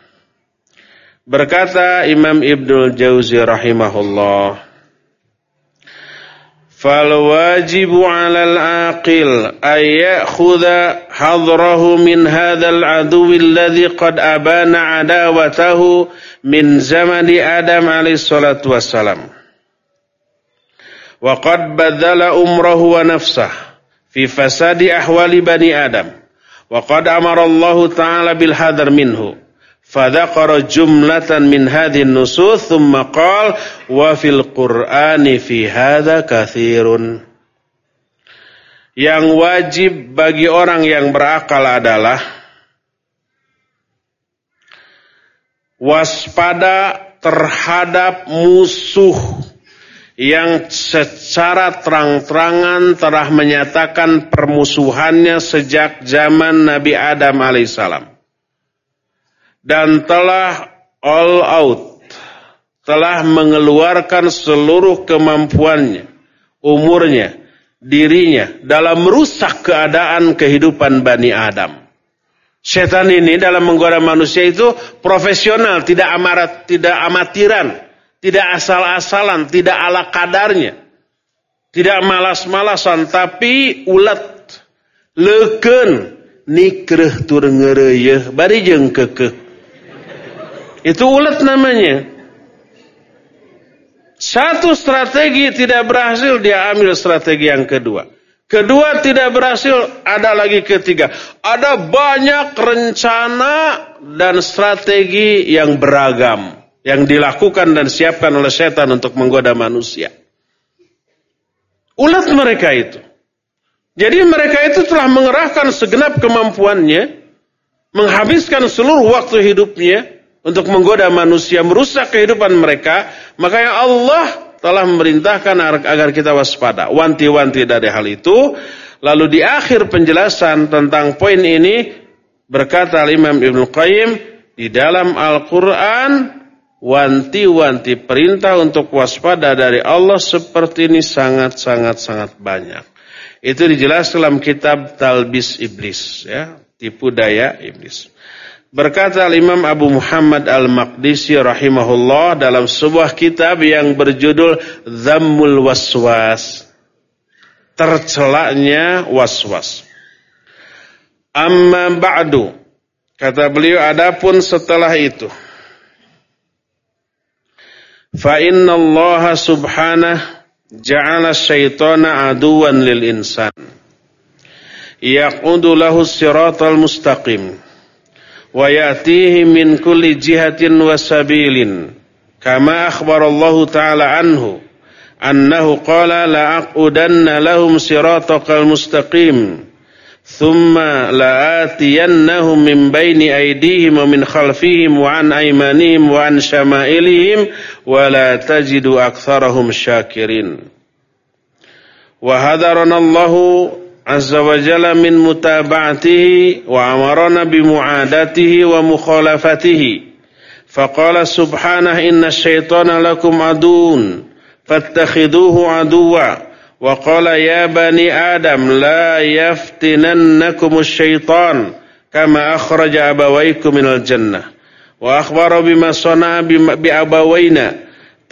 Berkata Imam Ibnul Jauzi rahimahullah, "Fal wajibu 'alal aqil ay ya'khudha hadrahu min hadzal aduwwi alladhi qad abana 'adawatahu min zamani Adam alaihi salatu wassalam." Wa qad badala umrahu wa nafsah fi fasadi ahwali bani Adam. Wa qad amara Allah Ta'ala bil hadar minhu. Fadaqara jumlatan min hadhihi nusus thumma qala wa fil Qur'ani fi hadza katsirun. Yang wajib bagi orang yang berakal adalah waspada terhadap musuh yang secara terang-terangan telah menyatakan permusuhannya sejak zaman Nabi Adam alaihissalam dan telah all out, telah mengeluarkan seluruh kemampuannya, umurnya, dirinya dalam merusak keadaan kehidupan Bani Adam. Setan ini dalam menggoda manusia itu profesional, tidak amarat, tidak amatiran, tidak asal-asalan, tidak ala kadarnya. Tidak malas-malasan, tapi ulat, leken, nikreh tur ngereyeh, bari jeng kekeh. Itu ulet namanya. Satu strategi tidak berhasil, dia ambil strategi yang kedua. Kedua tidak berhasil, ada lagi ketiga. Ada banyak rencana dan strategi yang beragam. Yang dilakukan dan siapkan oleh setan untuk menggoda manusia. Ulat mereka itu. Jadi mereka itu telah mengerahkan segenap kemampuannya. Menghabiskan seluruh waktu hidupnya untuk menggoda manusia, merusak kehidupan mereka, makanya Allah telah memerintahkan agar kita waspada. Wanti-wanti dari hal itu. Lalu di akhir penjelasan tentang poin ini berkata Imam Ibn Qayyim di dalam Al-Quran wanti-wanti perintah untuk waspada dari Allah seperti ini sangat-sangat-sangat banyak. Itu dijelaskan dalam kitab Talbis Iblis, ya, tipu daya iblis. Berkata Imam Abu Muhammad Al-Maqdisi rahimahullah dalam sebuah kitab yang berjudul Zammul Waswas. Tercelaknya waswas. Amma ba'du. Kata beliau adapun setelah itu. Fa inna Allah subhanahu ja'ala syaitana aduwan lil insan. Yaqudu lahu siratal mustaqim. ويأتيه من كل جهة وسبيل. كما أخبر الله تعالى عنه أنه قال لأقعدن لهم صراطك المستقيم ثم لآتينهم من بين أيديهم ومن خلفهم وعن أيمانهم وعن شمائلهم ولا تجد أكثرهم شاكرين. وهذرنا الله عز وجل من متابعته وأمرنا بمعادته ومخالفته. فقال سبحانه إن الشيطان لكم عدو فاتخذوه عدوا. وقال يا بني آدم لا يفتننكم الشيطان كما أخرج أبويكم من الجنة. وأخبر بما صنع بأبوينا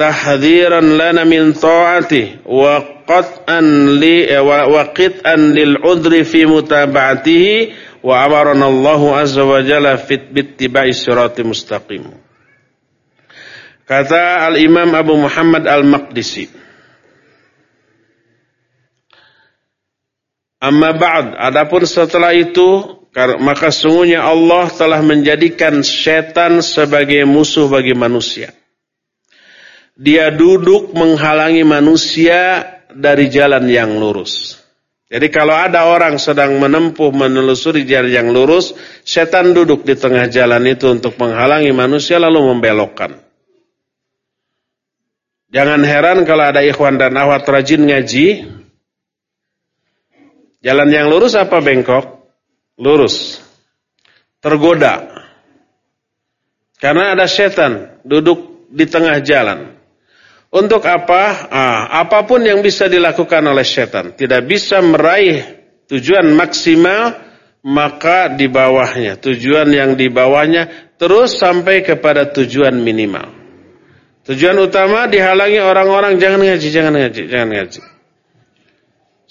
tahdziran lana min ta'ati wa qat'an li wa, qit'an lil udri fi mutaba'atihi wa amarana Allahu azza wa jalla fit bittiba'i sirati mustaqim. Kata al imam Abu Muhammad al Maqdisi amma ba'd adapun setelah itu maka sungguhnya Allah telah menjadikan syaitan sebagai musuh bagi manusia. Dia duduk menghalangi manusia dari jalan yang lurus. Jadi kalau ada orang sedang menempuh menelusuri jalan yang lurus, setan duduk di tengah jalan itu untuk menghalangi manusia lalu membelokkan. Jangan heran kalau ada ikhwan dan awat rajin ngaji, Jalan yang lurus apa bengkok? Lurus. Tergoda. Karena ada setan duduk di tengah jalan. Untuk apa? Ah, apa pun yang bisa dilakukan oleh setan. Tidak bisa meraih tujuan maksimal, maka di bawahnya. Tujuan yang di bawahnya terus sampai kepada tujuan minimal. Tujuan utama dihalangi orang-orang jangan ngaji, jangan ngaji, jangan ngaji.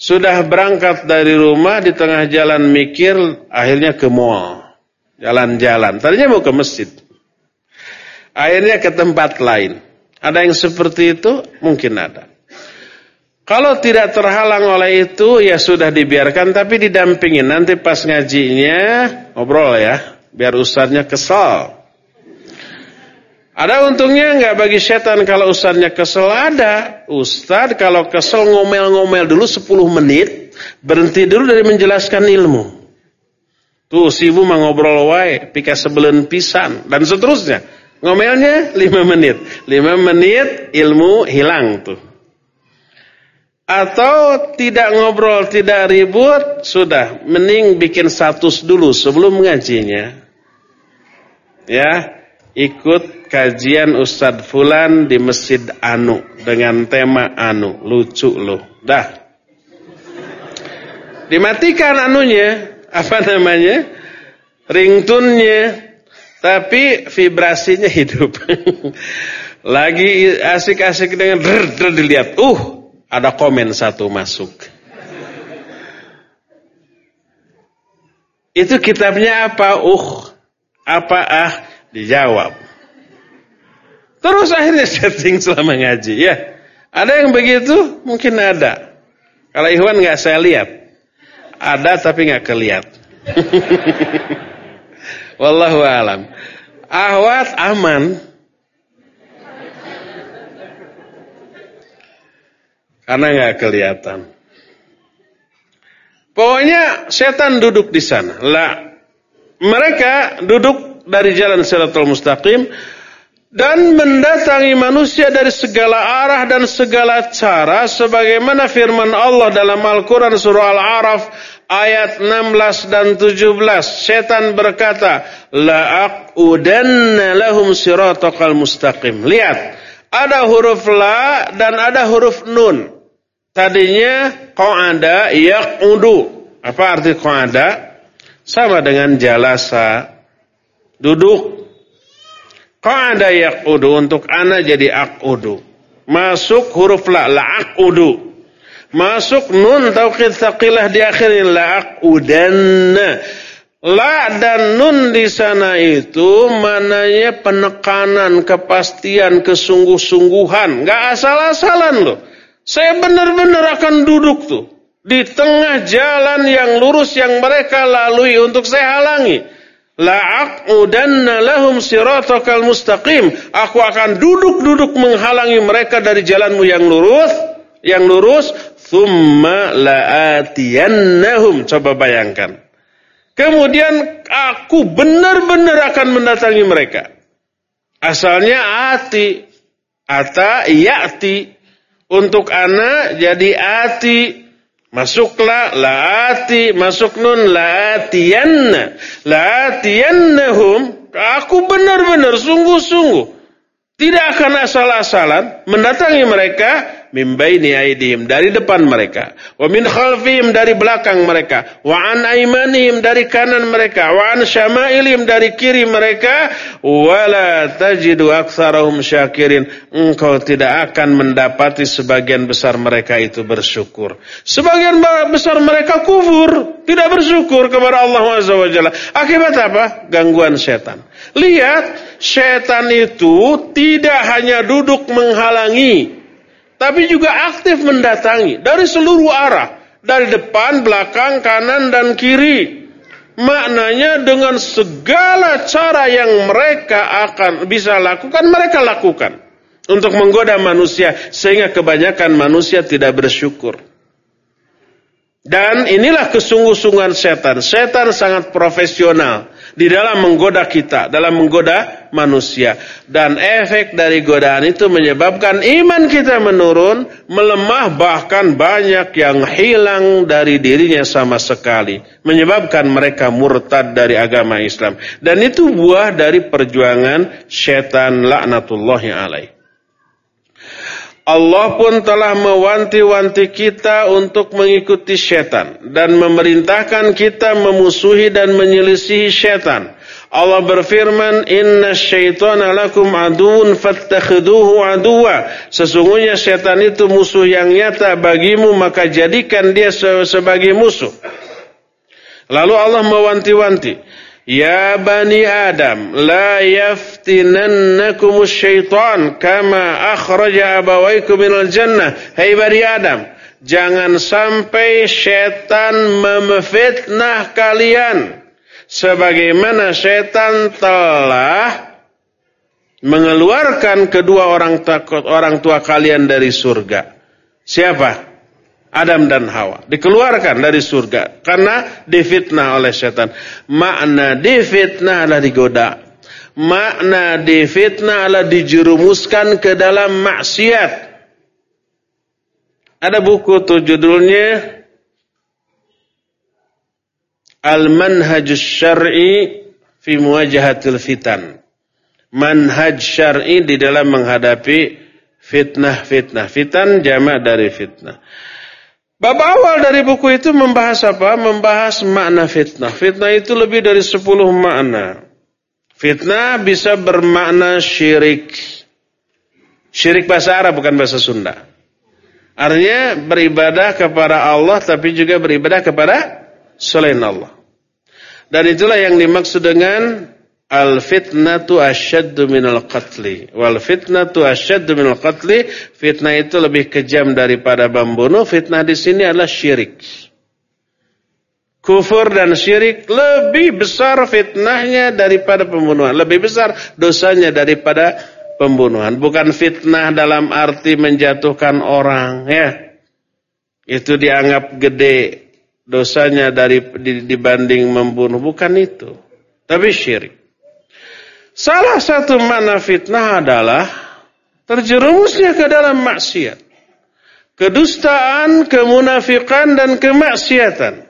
Sudah berangkat dari rumah di tengah jalan mikir akhirnya ke mall. Jalan-jalan. Tadinya mau ke masjid. Akhirnya ke tempat lain. Ada yang seperti itu? Mungkin ada. Kalau tidak terhalang oleh itu ya sudah dibiarkan tapi didampingin. Nanti pas ngajinya ngobrol ya. Biar ustadznya kesal. Ada untungnya nggak bagi setan kalau ustadznya kesel? Ada. Ustadz kalau kesel ngomel-ngomel dulu 10 menit, berhenti dulu dari menjelaskan ilmu. Tuh si ibu mau ngobrol wae, pika sebelen pisan, dan seterusnya. Ngomelnya 5 menit. 5 menit ilmu hilang tuh. Atau tidak ngobrol, tidak ribut, sudah. Mending bikin status dulu sebelum ngajinya. Ya, ikut kajian Ustadz Fulan di Masjid Anu dengan tema Anu. Lucu loh. Dah. Dimatikan anunya, apa namanya? Ringtunnya. Tapi vibrasinya hidup. [laughs] Lagi asik-asik dengan der, der dilihat. Uh, ada komen satu masuk. Itu kitabnya apa? Uh, apa ah? Dijawab. Terus akhirnya [laughs] setting selama ngaji. Ya, ada yang begitu? Mungkin ada. Kalau Ikhwan nggak saya lihat. Ada tapi nggak keliat. [laughs] Wallahu alam. Ahwat aman. Karena nggak kelihatan. Pokoknya setan duduk di sana. Lah, mereka duduk dari jalan siratul mustaqim dan mendatangi manusia dari segala arah dan segala cara sebagaimana firman Allah dalam Al-Qur'an surah Al-A'raf ayat 16 dan 17 setan berkata la'aqudanna lahum siratal mustaqim. Lihat ada huruf la dan ada huruf nun. Tadinya qa'ada yaqudu. Apa arti qa'ada? Sama dengan jalasa. Duduk. Qa'ada yaqudu untuk ana jadi aqudu. Masuk huruf la la'aqudu Masuk nun taukid thaqilah di akhirnya la'aqudanna. La dan nun di sana itu mananya penekanan, kepastian, kesungguh-sungguhan. Gak asal-asalan loh. Saya benar-benar akan duduk tuh. Di tengah jalan yang lurus yang mereka lalui untuk saya halangi. La'aqudanna lahum siratakal mustaqim. Aku akan duduk-duduk menghalangi mereka dari jalanmu yang lurus. Yang lurus Thumma la'atiyannahum. Coba bayangkan. Kemudian aku benar-benar akan mendatangi mereka. Asalnya ati. Ata ya'ti. Untuk anak jadi ati. Masuklah la'ati. Masuk nun la'atiyanna. La'atiyannahum. Aku benar-benar sungguh-sungguh. Tidak akan asal-asalan mendatangi mereka min baini aidihim dari depan mereka. Wa min khalfihim dari belakang mereka. Wa an aimanihim dari kanan mereka. Wa an syama'ilihim dari kiri mereka. Wala tajidu aktsarahum syakirin engkau tidak akan mendapati sebagian besar mereka itu bersyukur. Sebagian besar mereka kufur tidak bersyukur kepada Allah Azza wa Jalla. Akibat apa? Gangguan setan. Lihat setan itu tidak hanya duduk menghalangi tapi juga aktif mendatangi dari seluruh arah, dari depan, belakang, kanan dan kiri. Maknanya dengan segala cara yang mereka akan bisa lakukan, mereka lakukan untuk menggoda manusia sehingga kebanyakan manusia tidak bersyukur. Dan inilah kesungguh-sungguhan setan. Setan sangat profesional di dalam menggoda kita, dalam menggoda manusia. Dan efek dari godaan itu menyebabkan iman kita menurun, melemah, bahkan banyak yang hilang dari dirinya sama sekali. Menyebabkan mereka murtad dari agama Islam. Dan itu buah dari perjuangan setan laknatullahi alaih. Allah pun telah mewanti-wanti kita untuk mengikuti syaitan dan memerintahkan kita memusuhi dan menyelisihi syaitan. Allah berfirman, "Inna syaitana lakum aduun fattakhiduhu aduwa." Sesungguhnya syaitan itu musuh yang nyata bagimu, maka jadikan dia sebagai musuh. Lalu Allah mewanti-wanti, Ya bani Adam, la yaftinannakum syaitan kama akhraja abawaikum minal jannah. Hai bani Adam, jangan sampai syaitan memfitnah kalian sebagaimana syaitan telah mengeluarkan kedua orang takut orang tua kalian dari surga. Siapa? Adam dan Hawa dikeluarkan dari surga karena difitnah oleh setan. Makna difitnah adalah digoda. Makna difitnah adalah dijerumuskan ke dalam maksiat. Ada buku tuh judulnya Al-Manhajus Syar'i fi Muwajahatil Fitan. Manhaj syar'i di dalam menghadapi fitnah-fitnah. Fitan jamak dari fitnah. Bab awal dari buku itu membahas apa? Membahas makna fitnah. Fitnah itu lebih dari sepuluh makna. Fitnah bisa bermakna syirik. Syirik bahasa Arab bukan bahasa Sunda. Artinya beribadah kepada Allah tapi juga beribadah kepada selain Allah. Dan itulah yang dimaksud dengan Al fitnatu asyaddu minal qatli. Wal fitnatu asyaddu minal qatli. Fitnah itu lebih kejam daripada membunuh. Fitnah di sini adalah syirik. Kufur dan syirik lebih besar fitnahnya daripada pembunuhan. Lebih besar dosanya daripada pembunuhan. Bukan fitnah dalam arti menjatuhkan orang. ya Itu dianggap gede dosanya dari dibanding membunuh. Bukan itu. Tapi syirik. Salah satu mana fitnah adalah terjerumusnya ke dalam maksiat. Kedustaan, kemunafikan dan kemaksiatan.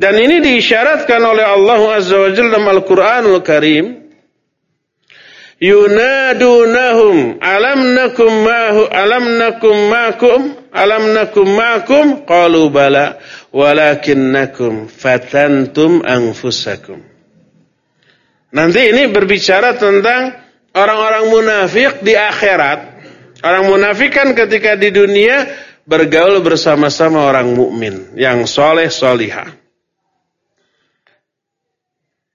Dan ini diisyaratkan oleh Allah Azza wa Jalla dalam Al-Qur'anul Karim. Yunadunahum alam nakum ma'hu alam nakum ma'kum alam nakum ma'kum qalu bala walakinnakum fatantum anfusakum. Nanti ini berbicara tentang orang-orang munafik di akhirat. Orang munafik kan ketika di dunia bergaul bersama-sama orang mukmin yang soleh solihah.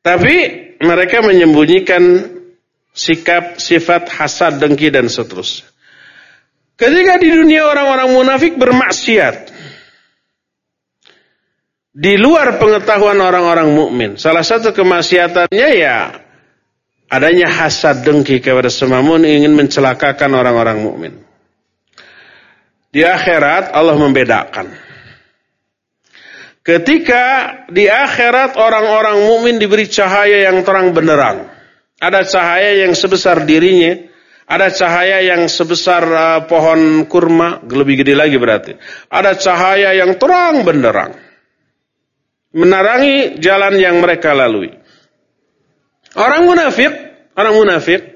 Tapi mereka menyembunyikan sikap, sifat hasad, dengki dan seterusnya. Ketika di dunia orang-orang munafik bermaksiat di luar pengetahuan orang-orang mukmin, salah satu kemaksiatannya ya adanya hasad dengki kepada semamun ingin mencelakakan orang-orang mukmin. Di akhirat Allah membedakan. Ketika di akhirat orang-orang mukmin diberi cahaya yang terang benderang. Ada cahaya yang sebesar dirinya, ada cahaya yang sebesar uh, pohon kurma, lebih gede lagi berarti. Ada cahaya yang terang benderang. Menarangi jalan yang mereka lalui. Orang munafik, orang munafik,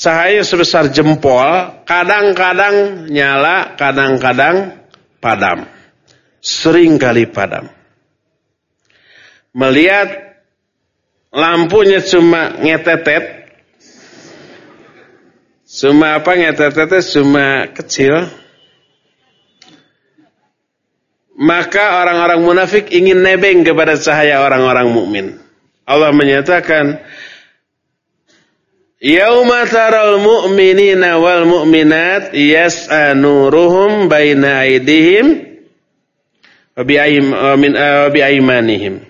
cahaya sebesar jempol, kadang-kadang nyala, kadang-kadang padam sering kali padam. Melihat lampunya cuma ngetetet, cuma apa ngetetet cuma kecil, maka orang-orang munafik ingin nebeng kepada cahaya orang-orang mukmin. Allah menyatakan, Yauma taral mu'minina wal mu'minat yas'a nuruhum baina aydihim biaimanihim.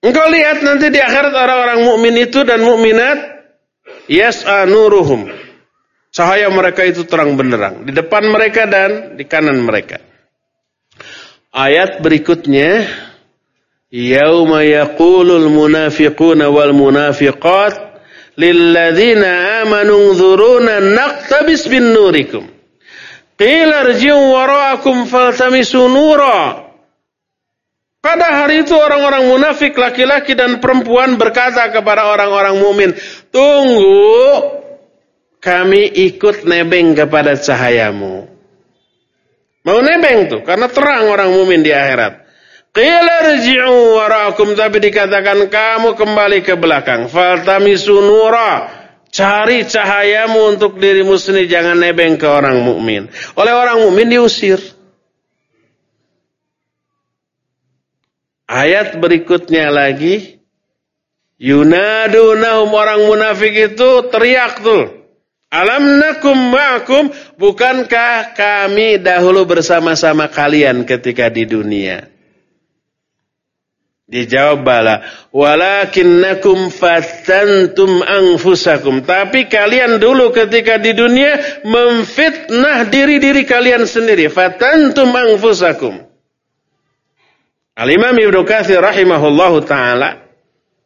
Engkau lihat nanti di akhirat orang-orang mukmin itu dan mukminat yas'a nuruhum. Cahaya mereka itu terang benderang di depan mereka dan di kanan mereka. Ayat berikutnya Yauma yaqulul munafiquna wal munafiqat lilladzina amanu nzuruna naqtabis bin nurikum. Qila rji'u wara'akum faltamisu nura. Pada hari itu orang-orang munafik laki-laki dan perempuan berkata kepada orang-orang mukmin, "Tunggu, kami ikut nebeng kepada cahayamu." Mau nebeng tuh karena terang orang mukmin di akhirat. Qila rji'u wara'akum tapi dikatakan kamu kembali ke belakang. Faltamisu nura. Cari cahayamu untuk dirimu sendiri, jangan nebeng ke orang mukmin. Oleh orang mukmin diusir. Ayat berikutnya lagi, Yunadunahum orang munafik itu teriak tuh. Alam nakum ma'akum, bukankah kami dahulu bersama-sama kalian ketika di dunia? Dijawab bala. Walakinnakum fatantum anfusakum. Tapi kalian dulu ketika di dunia memfitnah diri-diri kalian sendiri. Fatantum anfusakum. Al-Imam Ibnu Katsir rahimahullahu taala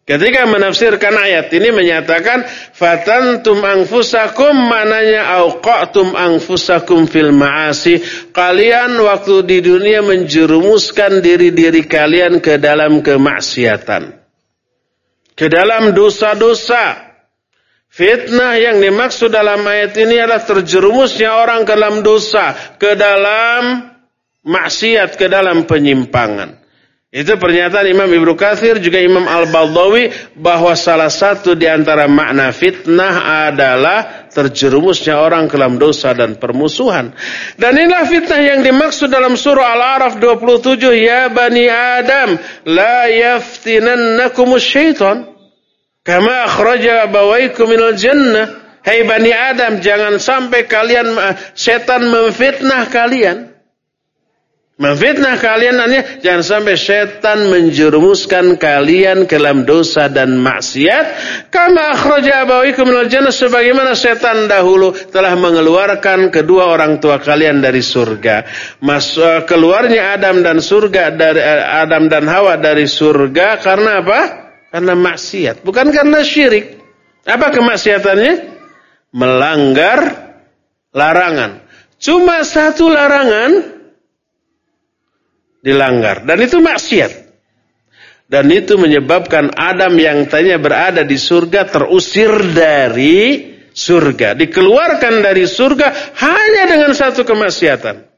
Ketika menafsirkan ayat ini menyatakan fatantum anfusakum mananya auqatum anfusakum fil ma'asi. Kalian waktu di dunia menjerumuskan diri-diri kalian ke dalam kemaksiatan. Ke dalam dosa-dosa. Fitnah yang dimaksud dalam ayat ini adalah terjerumusnya orang ke dalam dosa, ke dalam maksiat, ke dalam penyimpangan. Itu pernyataan Imam Ibnu Katsir juga Imam Al-Baldawi bahwa salah satu di antara makna fitnah adalah terjerumusnya orang ke dalam dosa dan permusuhan. Dan inilah fitnah yang dimaksud dalam surah Al-A'raf 27, ya bani Adam, la yaftinannakumus syaitan kama akhraja abawaykum minal jannah. Hai hey bani Adam, jangan sampai kalian setan memfitnah kalian. Memfitnah kalian artinya jangan sampai setan menjerumuskan kalian ke dalam dosa dan maksiat. Kama akhraja abawikum minal jannah sebagaimana setan dahulu telah mengeluarkan kedua orang tua kalian dari surga. Mas, uh, keluarnya Adam dan surga dari uh, Adam dan Hawa dari surga karena apa? Karena maksiat, bukan karena syirik. Apa kemaksiatannya? Melanggar larangan. Cuma satu larangan dilanggar. Dan itu maksiat. Dan itu menyebabkan Adam yang tanya berada di surga terusir dari surga. Dikeluarkan dari surga hanya dengan satu kemaksiatan.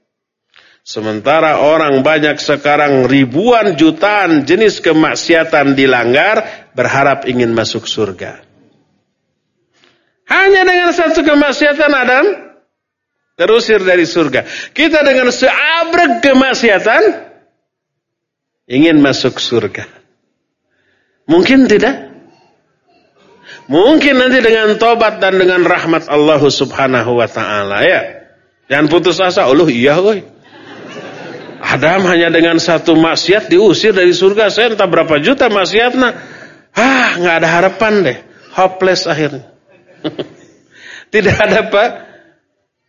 Sementara orang banyak sekarang ribuan jutaan jenis kemaksiatan dilanggar berharap ingin masuk surga. Hanya dengan satu kemaksiatan Adam terusir dari surga. Kita dengan seabrek kemaksiatan ingin masuk surga. Mungkin tidak? Mungkin nanti dengan tobat dan dengan rahmat Allah subhanahu wa ta'ala ya. Jangan putus asa. Allah iya woy. Adam hanya dengan satu maksiat diusir dari surga. Saya entah berapa juta maksiatnya. Ah, nggak ada harapan deh. Hopeless akhirnya. [laughs] Tidak ada apa?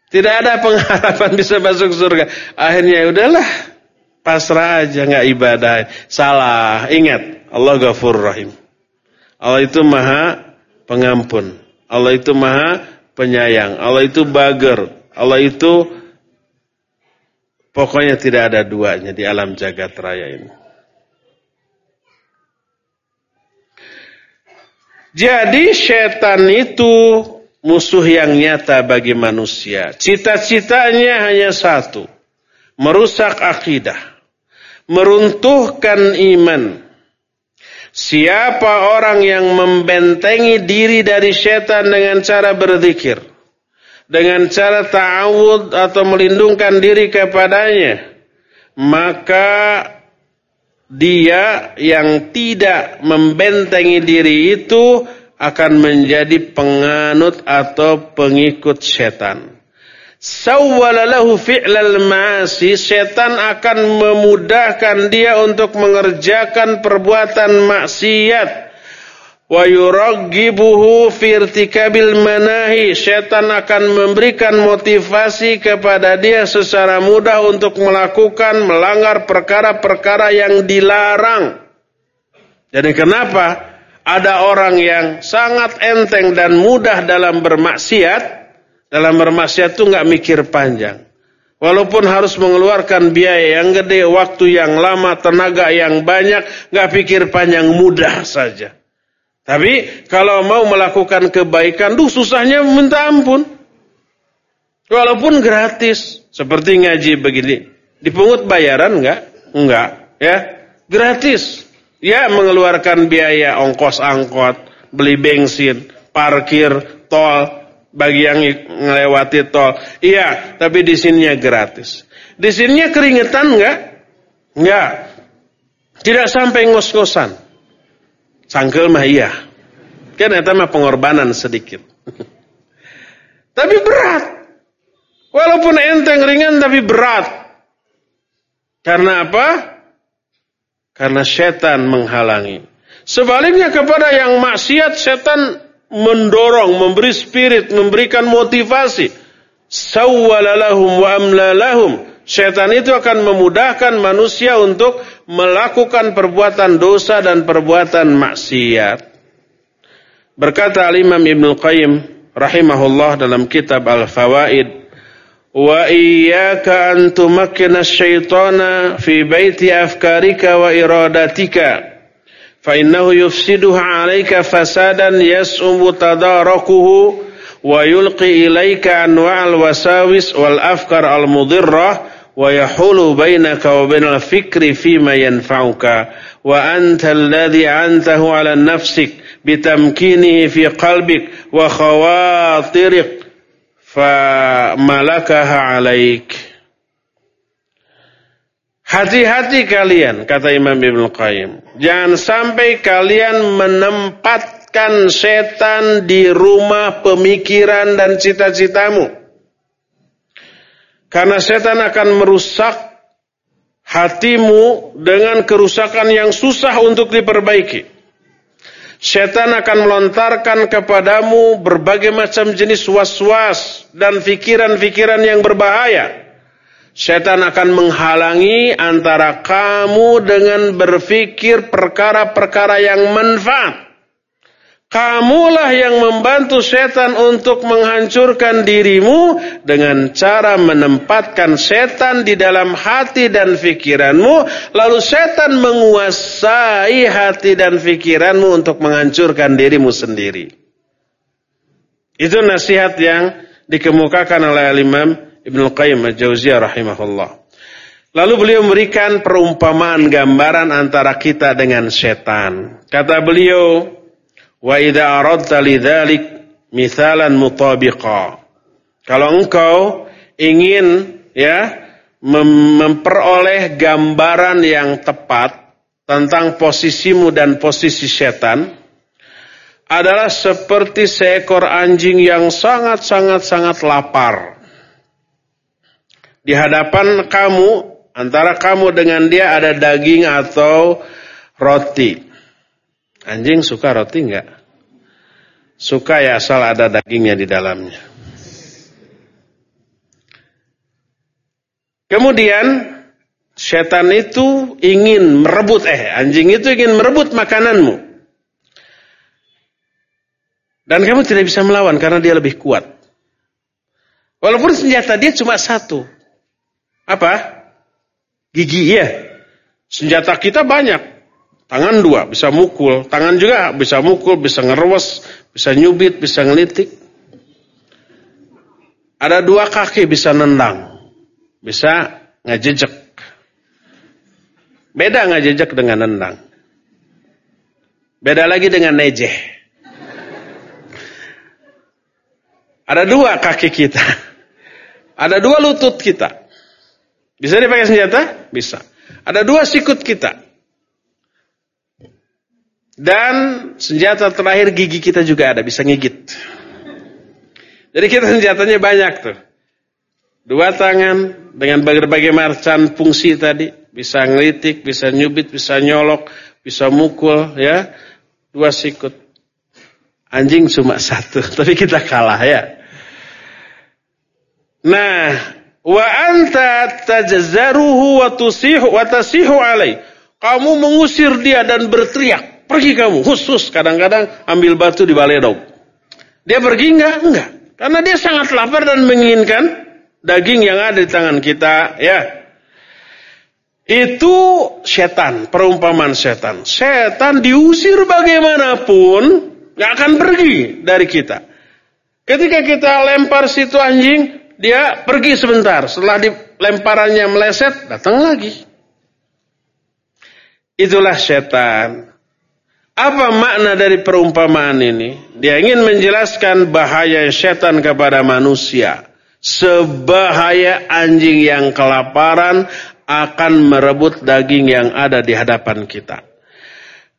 Tidak ada pengharapan [laughs] bisa masuk surga. Akhirnya ya udahlah. Pasrah aja nggak ibadah. Salah. Ingat, Allah Ghafur Rahim. Allah itu Maha Pengampun. Allah itu Maha Penyayang. Allah itu Bager. Allah itu Pokoknya tidak ada duanya di alam jagat raya ini. Jadi setan itu musuh yang nyata bagi manusia. Cita-citanya hanya satu. Merusak akidah. Meruntuhkan iman. Siapa orang yang membentengi diri dari setan dengan cara berzikir dengan cara ta'awud atau melindungkan diri kepadanya, maka dia yang tidak membentengi diri itu akan menjadi penganut atau pengikut setan. Sawwalalahu fi'lal ma'asi, setan akan memudahkan dia untuk mengerjakan perbuatan maksiat. Wa yuraggibuhu fi irtikabil manahi. Setan akan memberikan motivasi kepada dia secara mudah untuk melakukan melanggar perkara-perkara yang dilarang. Jadi kenapa? Ada orang yang sangat enteng dan mudah dalam bermaksiat dalam bermaksiat itu nggak mikir panjang Walaupun harus mengeluarkan biaya yang gede, waktu yang lama, tenaga yang banyak, nggak pikir panjang, mudah saja. Tapi kalau mau melakukan kebaikan, duh susahnya minta ampun. Walaupun gratis, seperti ngaji begini. Dipungut bayaran enggak? Enggak, ya. Gratis. Ya mengeluarkan biaya ongkos angkot, beli bensin, parkir, tol, bagi yang melewati tol. Iya, tapi di sininya gratis. Di sininya keringetan enggak? Enggak. Tidak sampai ngos-ngosan. Cangkel mah iya. Kan itu mah pengorbanan sedikit. [laughs] tapi berat. Walaupun enteng ringan tapi berat. Karena apa? Karena setan menghalangi. Sebaliknya kepada yang maksiat setan mendorong, memberi spirit, memberikan motivasi. Sawwalalahum wa amlalahum. Setan itu akan memudahkan manusia untuk melakukan perbuatan dosa dan perbuatan maksiat. Berkata Al-Imam Ibn Qayyim rahimahullah dalam kitab Al-Fawaid, "Wa iyyaka an tumakkina asy-syaitana fi baiti afkarika wa iradatika." فإنه يفسدها عليك فسادا يسعب تداركه ويلقي إليك أنواع الوساوس والأفكار المضرة ويحول بينك وبين الفكر فيما ينفعك. وأنت الذي عنته على نفسك بتمكينه في قلبك وخواطرك فملكها عليك. Hati-hati kalian, kata Imam Ibn Qayyim. Jangan sampai kalian menempatkan setan di rumah pemikiran dan cita-citamu. Karena setan akan merusak hatimu dengan kerusakan yang susah untuk diperbaiki. Setan akan melontarkan kepadamu berbagai macam jenis was-was dan pikiran-pikiran yang berbahaya. Setan akan menghalangi antara kamu dengan berpikir perkara-perkara yang manfaat. Kamulah yang membantu setan untuk menghancurkan dirimu dengan cara menempatkan setan di dalam hati dan pikiranmu. Lalu setan menguasai hati dan pikiranmu untuk menghancurkan dirimu sendiri. Itu nasihat yang dikemukakan oleh Imam Ibn Qayyim al-Jauziyah rahimahullah. Lalu beliau memberikan perumpamaan gambaran antara kita dengan setan. Kata beliau, Wa idza aradta lidzalik misalan mutabiqa. Kalau engkau ingin ya mem memperoleh gambaran yang tepat tentang posisimu dan posisi setan adalah seperti seekor anjing yang sangat-sangat-sangat lapar. Di hadapan kamu, antara kamu dengan dia ada daging atau roti. Anjing suka roti enggak? Suka ya asal ada dagingnya di dalamnya. Kemudian setan itu ingin merebut eh anjing itu ingin merebut makananmu. Dan kamu tidak bisa melawan karena dia lebih kuat. Walaupun senjata dia cuma satu. Apa? Gigi ya. Senjata kita banyak. Tangan dua bisa mukul, tangan juga bisa mukul, bisa ngerwes, bisa nyubit, bisa ngelitik. Ada dua kaki bisa nendang, bisa ngejejek. Beda ngejejek dengan nendang. Beda lagi dengan nejeh. Ada dua kaki kita. Ada dua lutut kita. Bisa dipakai senjata? Bisa. Ada dua sikut kita. Dan senjata terakhir gigi kita juga ada, bisa ngigit. Jadi kita senjatanya banyak tuh. Dua tangan dengan berbagai macam fungsi tadi. Bisa ngelitik, bisa nyubit, bisa nyolok, bisa mukul ya. Dua sikut. Anjing cuma satu, [laughs] tapi kita kalah ya. Nah, wa anta tajzaruhu wa tusihu wa tasihu alai. Kamu mengusir dia dan berteriak. Pergi kamu, khusus kadang-kadang ambil batu di baledog. Dia pergi enggak? Enggak. Karena dia sangat lapar dan menginginkan daging yang ada di tangan kita, ya. Itu setan, perumpamaan setan. Setan diusir bagaimanapun, nggak akan pergi dari kita. Ketika kita lempar situ anjing, dia pergi sebentar. Setelah dilemparannya meleset, datang lagi. Itulah setan. Apa makna dari perumpamaan ini? Dia ingin menjelaskan bahaya setan kepada manusia. Sebahaya anjing yang kelaparan akan merebut daging yang ada di hadapan kita.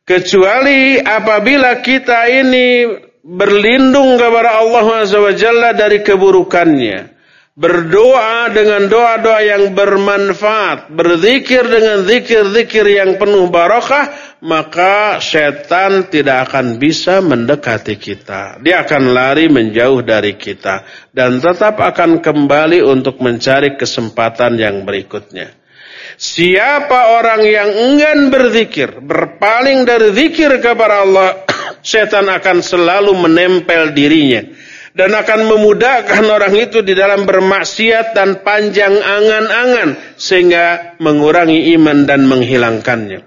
Kecuali apabila kita ini berlindung kepada Allah SWT dari keburukannya berdoa dengan doa-doa yang bermanfaat, berzikir dengan zikir-zikir yang penuh barakah, maka setan tidak akan bisa mendekati kita. Dia akan lari menjauh dari kita dan tetap akan kembali untuk mencari kesempatan yang berikutnya. Siapa orang yang enggan berzikir, berpaling dari zikir kepada Allah, [coughs] setan akan selalu menempel dirinya dan akan memudahkan orang itu di dalam bermaksiat dan panjang angan-angan sehingga mengurangi iman dan menghilangkannya.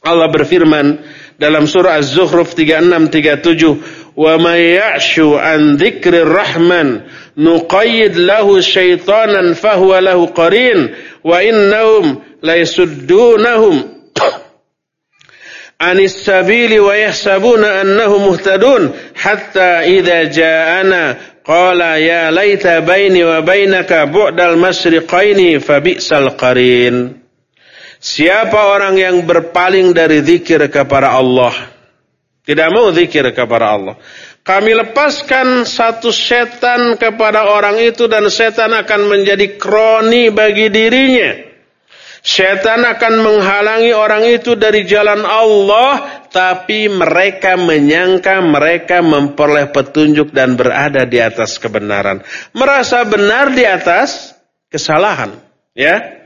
Allah berfirman dalam surah Az-Zukhruf 36 37, "Wa may ya'shu an dzikrir rahman nuqayyid lahu syaitanan fahuwa lahu qarin wa innahum la [coughs] anis sabili wa yahsabuna annahum muhtadun hatta idza ja'ana qala ya laita baini wa bainaka bu'dal masriqaini fa bi'sal qarin. Siapa orang yang berpaling dari zikir kepada Allah? Tidak mau zikir kepada Allah. Kami lepaskan satu setan kepada orang itu dan setan akan menjadi kroni bagi dirinya Setan akan menghalangi orang itu dari jalan Allah, tapi mereka menyangka mereka memperoleh petunjuk dan berada di atas kebenaran. Merasa benar di atas kesalahan, ya.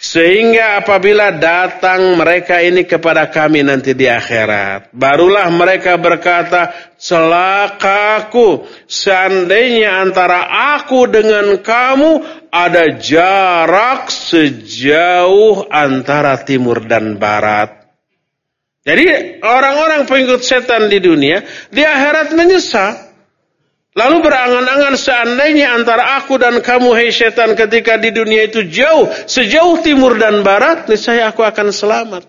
Sehingga apabila datang mereka ini kepada kami nanti di akhirat. Barulah mereka berkata, celakaku. Seandainya antara aku dengan kamu ada jarak sejauh antara timur dan barat. Jadi orang-orang pengikut setan di dunia, di akhirat menyesal. Lalu berangan-angan seandainya antara aku dan kamu hai setan ketika di dunia itu jauh, sejauh timur dan barat, niscaya aku akan selamat.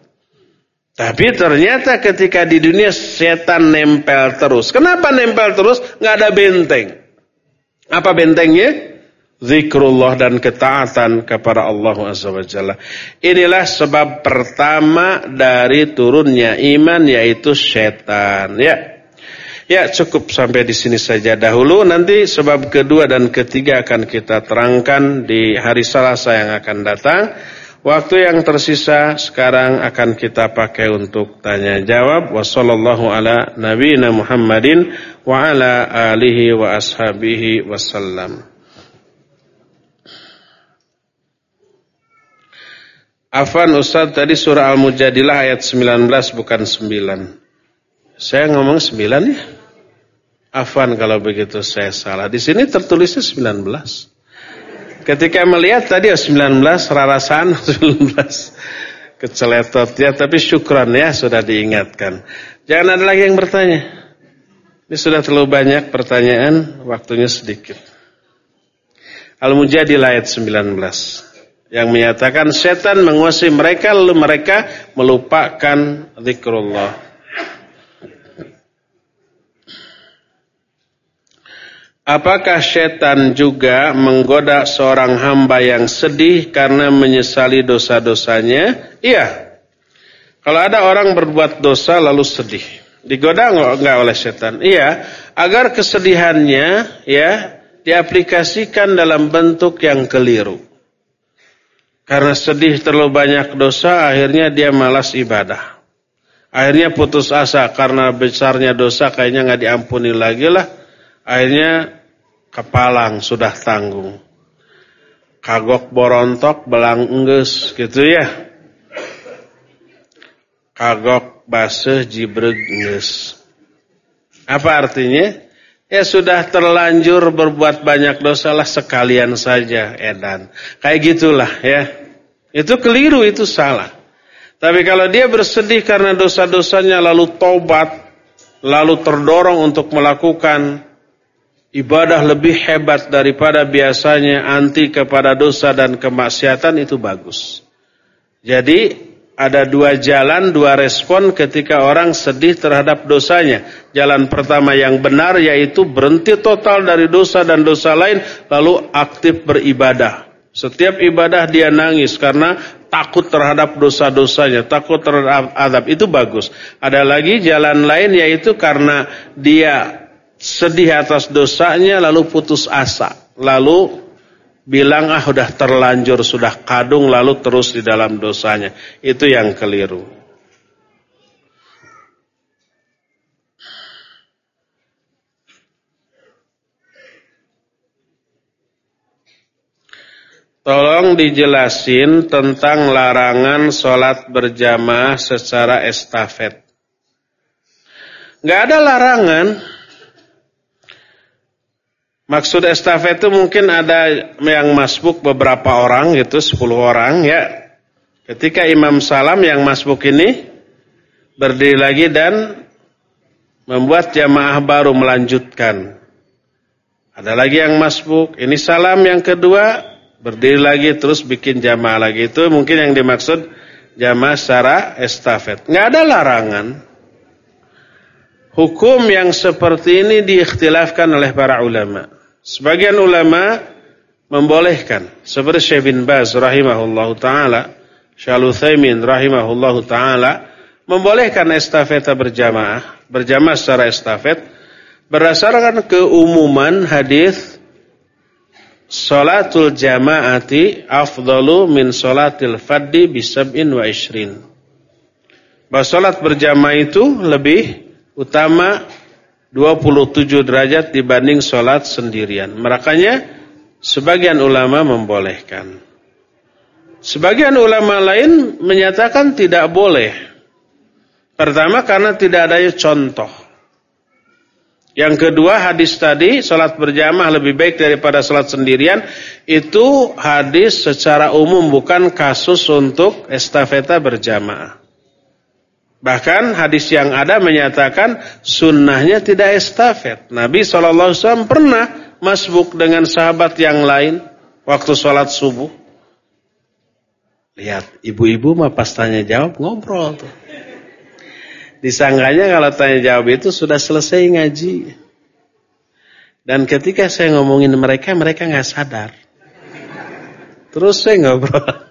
Tapi ternyata ketika di dunia setan nempel terus. Kenapa nempel terus? Nggak ada benteng. Apa bentengnya? Zikrullah dan ketaatan kepada Allah Azza Inilah sebab pertama dari turunnya iman yaitu setan. Ya. Ya cukup sampai di sini saja dahulu. Nanti sebab kedua dan ketiga akan kita terangkan di hari Selasa yang akan datang. Waktu yang tersisa sekarang akan kita pakai untuk tanya jawab. Wassallallahu ala nabiyina Muhammadin wa ala alihi wa ashabihi wasallam. Afan Ustaz tadi surah Al-Mujadilah ayat 19 bukan 9. Saya ngomong 9 ya? Afan kalau begitu saya salah. Di sini tertulisnya 19. Ketika melihat tadi ya 19, rarasan 19. Keceletot ya, tapi syukran ya sudah diingatkan. Jangan ada lagi yang bertanya. Ini sudah terlalu banyak pertanyaan, waktunya sedikit. Al-Mujadilah ayat 19 yang menyatakan setan menguasai mereka lalu mereka melupakan zikrullah. Apakah setan juga menggoda seorang hamba yang sedih karena menyesali dosa-dosanya? Iya. Kalau ada orang berbuat dosa lalu sedih, digoda enggak oleh setan? Iya, agar kesedihannya ya diaplikasikan dalam bentuk yang keliru. Karena sedih terlalu banyak dosa, akhirnya dia malas ibadah. Akhirnya putus asa karena besarnya dosa kayaknya nggak diampuni lagi lah. Akhirnya kepalang sudah tanggung. Kagok borontok belang enggeus gitu ya. Kagok basah jibreg enggeus. Apa artinya? Ya sudah terlanjur berbuat banyak dosa lah sekalian saja edan. Kayak gitulah ya. Itu keliru, itu salah. Tapi kalau dia bersedih karena dosa-dosanya lalu tobat, lalu terdorong untuk melakukan ibadah lebih hebat daripada biasanya anti kepada dosa dan kemaksiatan itu bagus. Jadi ada dua jalan, dua respon ketika orang sedih terhadap dosanya. Jalan pertama yang benar yaitu berhenti total dari dosa dan dosa lain lalu aktif beribadah. Setiap ibadah dia nangis karena takut terhadap dosa-dosanya, takut terhadap adab. Itu bagus. Ada lagi jalan lain yaitu karena dia sedih atas dosanya lalu putus asa. Lalu bilang ah sudah terlanjur, sudah kadung lalu terus di dalam dosanya. Itu yang keliru. Tolong dijelasin tentang larangan sholat berjamaah secara estafet. Gak ada larangan. Maksud estafet itu mungkin ada yang masbuk beberapa orang gitu, 10 orang ya. Ketika Imam Salam yang masbuk ini berdiri lagi dan membuat jamaah baru melanjutkan. Ada lagi yang masbuk, ini salam yang kedua, berdiri lagi terus bikin jamaah lagi. Itu mungkin yang dimaksud jamaah secara estafet. Nggak ada larangan. Hukum yang seperti ini diikhtilafkan oleh para ulama. Sebagian ulama membolehkan seperti Syekh bin Baz rahimahullahu taala, Syekh Utsaimin rahimahullahu taala membolehkan estafeta berjamaah, berjamaah secara estafet berdasarkan keumuman hadis Salatul jamaati afdalu min salatil faddi bisab'in wa ishrin. Bahwa salat berjamaah itu lebih utama 27 derajat dibanding sholat sendirian. Makanya sebagian ulama membolehkan. Sebagian ulama lain menyatakan tidak boleh. Pertama karena tidak ada contoh. Yang kedua hadis tadi sholat berjamaah lebih baik daripada sholat sendirian itu hadis secara umum bukan kasus untuk estafeta berjamaah. Bahkan hadis yang ada menyatakan sunnahnya tidak estafet. Nabi SAW pernah masbuk dengan sahabat yang lain waktu sholat subuh. Lihat, ibu-ibu mah pas tanya jawab ngobrol tuh. Disangkanya kalau tanya jawab itu sudah selesai ngaji. Dan ketika saya ngomongin mereka, mereka nggak sadar. Terus saya ngobrol.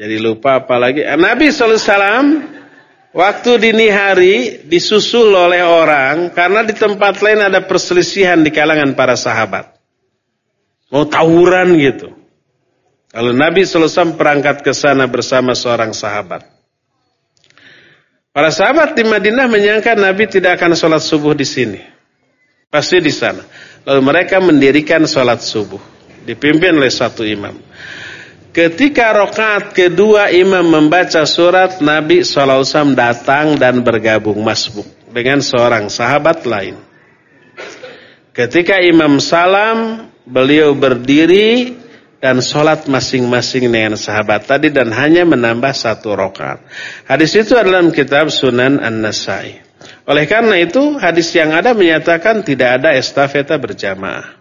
Jadi lupa apalagi. Nabi SAW waktu dini hari disusul oleh orang karena di tempat lain ada perselisihan di kalangan para sahabat. Mau tawuran gitu. Lalu Nabi SAW perangkat ke sana bersama seorang sahabat. Para sahabat di Madinah menyangka Nabi tidak akan sholat subuh di sini. Pasti di sana. Lalu mereka mendirikan sholat subuh. Dipimpin oleh satu imam. Ketika rokaat kedua imam membaca surat, Nabi SAW datang dan bergabung masbuk dengan seorang sahabat lain. Ketika imam salam, beliau berdiri dan sholat masing-masing dengan sahabat tadi dan hanya menambah satu rokaat. Hadis itu adalah dalam kitab Sunan An-Nasai. Oleh karena itu hadis yang ada menyatakan tidak ada estafeta berjamaah.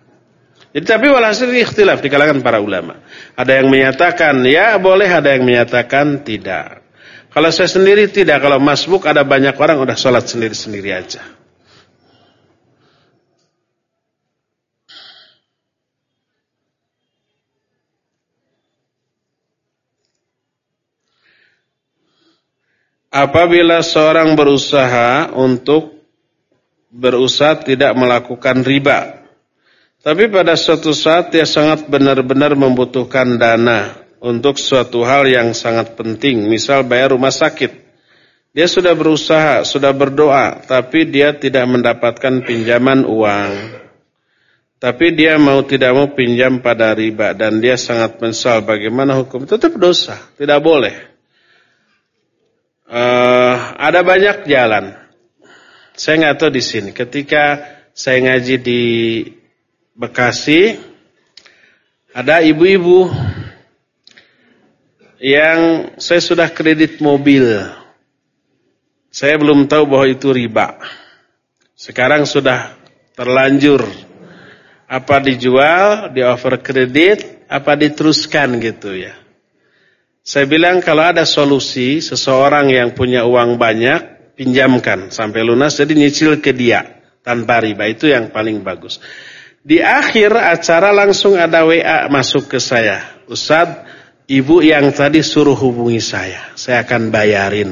Jadi tapi walhasil ikhtilaf di kalangan para ulama. Ada yang menyatakan ya boleh, ada yang menyatakan tidak. Kalau saya sendiri tidak, kalau masbuk ada banyak orang udah sholat sendiri-sendiri aja. Apabila seorang berusaha untuk berusaha tidak melakukan riba. Tapi pada suatu saat dia sangat benar-benar membutuhkan dana untuk suatu hal yang sangat penting. Misal bayar rumah sakit. Dia sudah berusaha, sudah berdoa, tapi dia tidak mendapatkan pinjaman uang. Tapi dia mau tidak mau pinjam pada riba dan dia sangat menyesal bagaimana hukum. Tetap dosa, tidak boleh. Uh, ada banyak jalan. Saya nggak tahu di sini. Ketika saya ngaji di Bekasi, ada ibu-ibu yang saya sudah kredit mobil. Saya belum tahu bahwa itu riba. Sekarang sudah terlanjur. Apa dijual, di offer kredit, apa diteruskan gitu ya. Saya bilang kalau ada solusi seseorang yang punya uang banyak pinjamkan sampai lunas jadi nyicil ke dia tanpa riba itu yang paling bagus. Di akhir acara langsung ada WA masuk ke saya. Ustaz, ibu yang tadi suruh hubungi saya. Saya akan bayarin.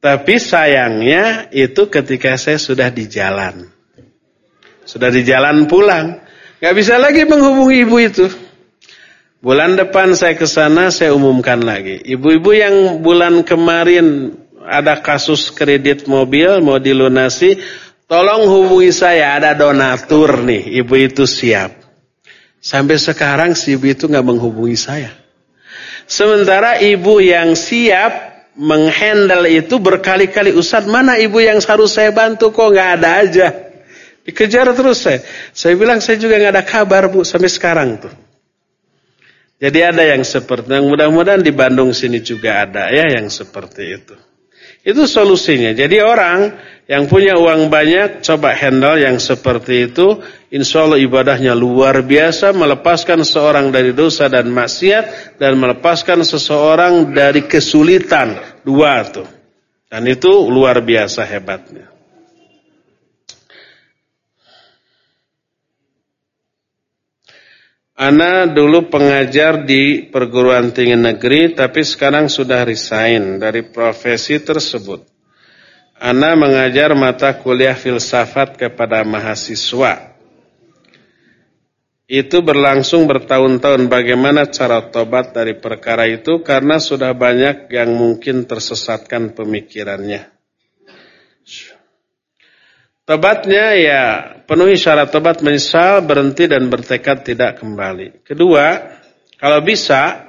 Tapi sayangnya itu ketika saya sudah di jalan. Sudah di jalan pulang. Gak bisa lagi menghubungi ibu itu. Bulan depan saya ke sana saya umumkan lagi. Ibu-ibu yang bulan kemarin ada kasus kredit mobil mau dilunasi, tolong hubungi saya ada donatur nih, ibu itu siap. Sampai sekarang si ibu itu nggak menghubungi saya. Sementara ibu yang siap menghandle itu berkali-kali Ustaz mana ibu yang harus saya bantu kok nggak ada aja. Dikejar terus saya. Saya bilang saya juga nggak ada kabar bu sampai sekarang tuh. Jadi ada yang seperti yang mudah-mudahan di Bandung sini juga ada ya yang seperti itu. Itu solusinya. Jadi orang yang punya uang banyak coba handle yang seperti itu. Insya Allah ibadahnya luar biasa. Melepaskan seorang dari dosa dan maksiat. Dan melepaskan seseorang dari kesulitan. Dua tuh. Dan itu luar biasa hebatnya. Ana dulu pengajar di perguruan tinggi negeri tapi sekarang sudah resign dari profesi tersebut. Ana mengajar mata kuliah filsafat kepada mahasiswa. Itu berlangsung bertahun-tahun bagaimana cara tobat dari perkara itu karena sudah banyak yang mungkin tersesatkan pemikirannya. Tobatnya ya penuhi syarat tobat menyesal, berhenti dan bertekad tidak kembali. Kedua, kalau bisa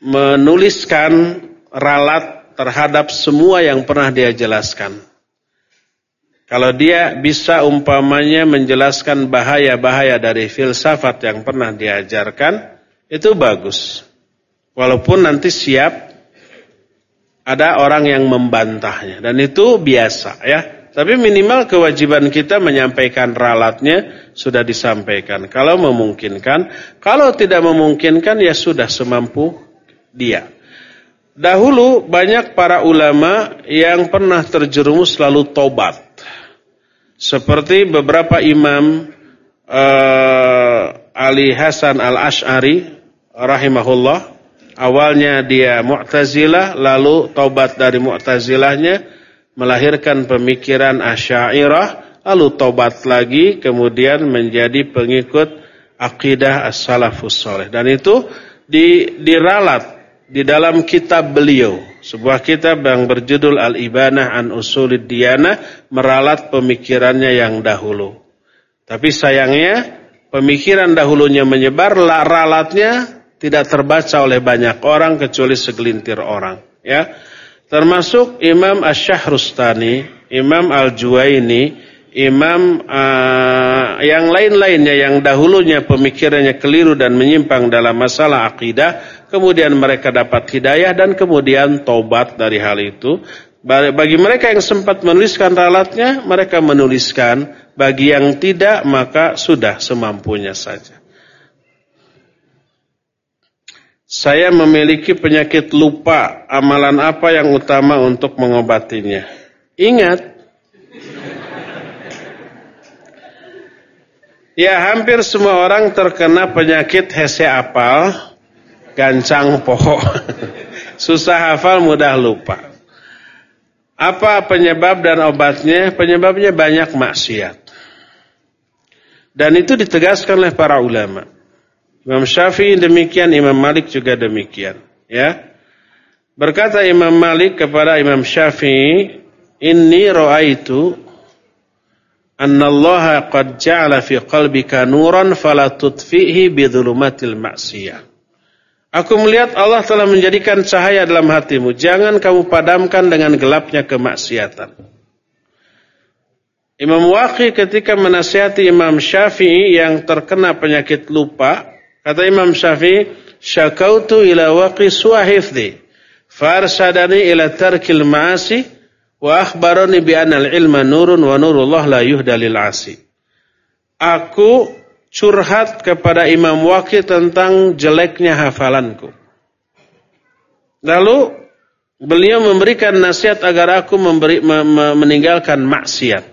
menuliskan ralat terhadap semua yang pernah dia jelaskan. Kalau dia bisa umpamanya menjelaskan bahaya-bahaya dari filsafat yang pernah diajarkan, itu bagus. Walaupun nanti siap ada orang yang membantahnya. Dan itu biasa ya. Tapi minimal kewajiban kita menyampaikan ralatnya sudah disampaikan. Kalau memungkinkan, kalau tidak memungkinkan ya sudah semampu dia. Dahulu banyak para ulama yang pernah terjerumus lalu tobat. Seperti beberapa imam uh, Ali Hasan Al-Ash'ari rahimahullah. Awalnya dia Mu'tazilah lalu tobat dari Mu'tazilahnya melahirkan pemikiran asyairah, lalu tobat lagi, kemudian menjadi pengikut akidah as-salafus soleh. Dan itu di, diralat di dalam kitab beliau. Sebuah kitab yang berjudul Al-Ibanah an Usulid Diyanah meralat pemikirannya yang dahulu. Tapi sayangnya pemikiran dahulunya menyebar, ralatnya tidak terbaca oleh banyak orang kecuali segelintir orang. Ya, Termasuk Imam Ash-Shahrustani, Imam Al-Juwaini, Imam uh, yang lain-lainnya yang dahulunya pemikirannya keliru dan menyimpang dalam masalah akidah, kemudian mereka dapat hidayah dan kemudian tobat dari hal itu. Bagi mereka yang sempat menuliskan ralatnya, mereka menuliskan. Bagi yang tidak, maka sudah semampunya saja. Saya memiliki penyakit lupa, amalan apa yang utama untuk mengobatinya? Ingat, ya hampir semua orang terkena penyakit hese apal, gancang poho. [laughs] Susah hafal, mudah lupa. Apa penyebab dan obatnya? Penyebabnya banyak maksiat. Dan itu ditegaskan oleh para ulama. Imam Syafi'i demikian, Imam Malik juga demikian. Ya. Berkata Imam Malik kepada Imam Syafi'i, "Inni ra'aitu anna Allah qad ja'ala fi qalbika nuran fala tutfihi bi dhulumatil ma'siyah." Aku melihat Allah telah menjadikan cahaya dalam hatimu. Jangan kamu padamkan dengan gelapnya kemaksiatan. Imam Waqi ketika menasihati Imam Syafi'i yang terkena penyakit lupa, Kata Imam Syafi'i, syakautu ila waqi suahifdi, farsadani ila tarkil ma'asi, wa akhbarani bi anal ilma nurun wa nurullah la yuhdalil asi. Aku curhat kepada Imam Waqi tentang jeleknya hafalanku. Lalu beliau memberikan nasihat agar aku memberi, meninggalkan maksiat.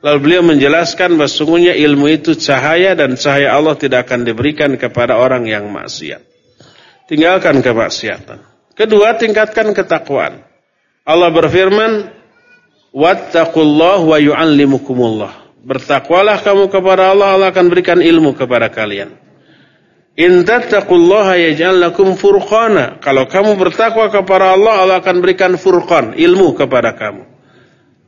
Lalu beliau menjelaskan bahwa ilmu itu cahaya dan cahaya Allah tidak akan diberikan kepada orang yang maksiat. Tinggalkan kemaksiatan. Kedua, tingkatkan ketakwaan. Allah berfirman, "Wattaqullah wa yu'allimukumullah." Bertakwalah kamu kepada Allah, Allah akan berikan ilmu kepada kalian. In tattaqullaha yaj'al lakum furqana. Kalau kamu bertakwa kepada Allah, Allah akan berikan furqan, ilmu kepada kamu.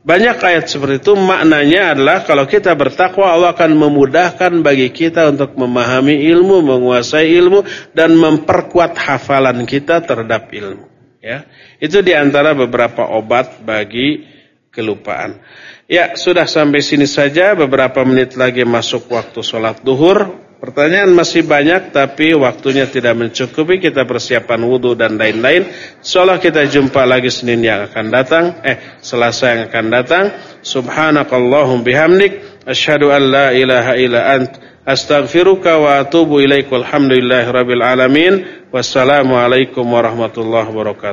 Banyak ayat seperti itu maknanya adalah kalau kita bertakwa Allah akan memudahkan bagi kita untuk memahami ilmu, menguasai ilmu dan memperkuat hafalan kita terhadap ilmu. Ya, itu di antara beberapa obat bagi kelupaan. Ya, sudah sampai sini saja. Beberapa menit lagi masuk waktu sholat duhur. Pertanyaan masih banyak tapi waktunya tidak mencukupi kita persiapan wudhu dan lain-lain. Insyaallah kita jumpa lagi Senin yang akan datang, eh Selasa yang akan datang. Subhanakallahum bihamdik asyhadu an la ilaha illa ant astaghfiruka wa atubu ilaik. Walhamdulillahirabbil alamin. Wassalamualaikum warahmatullahi wabarakatuh.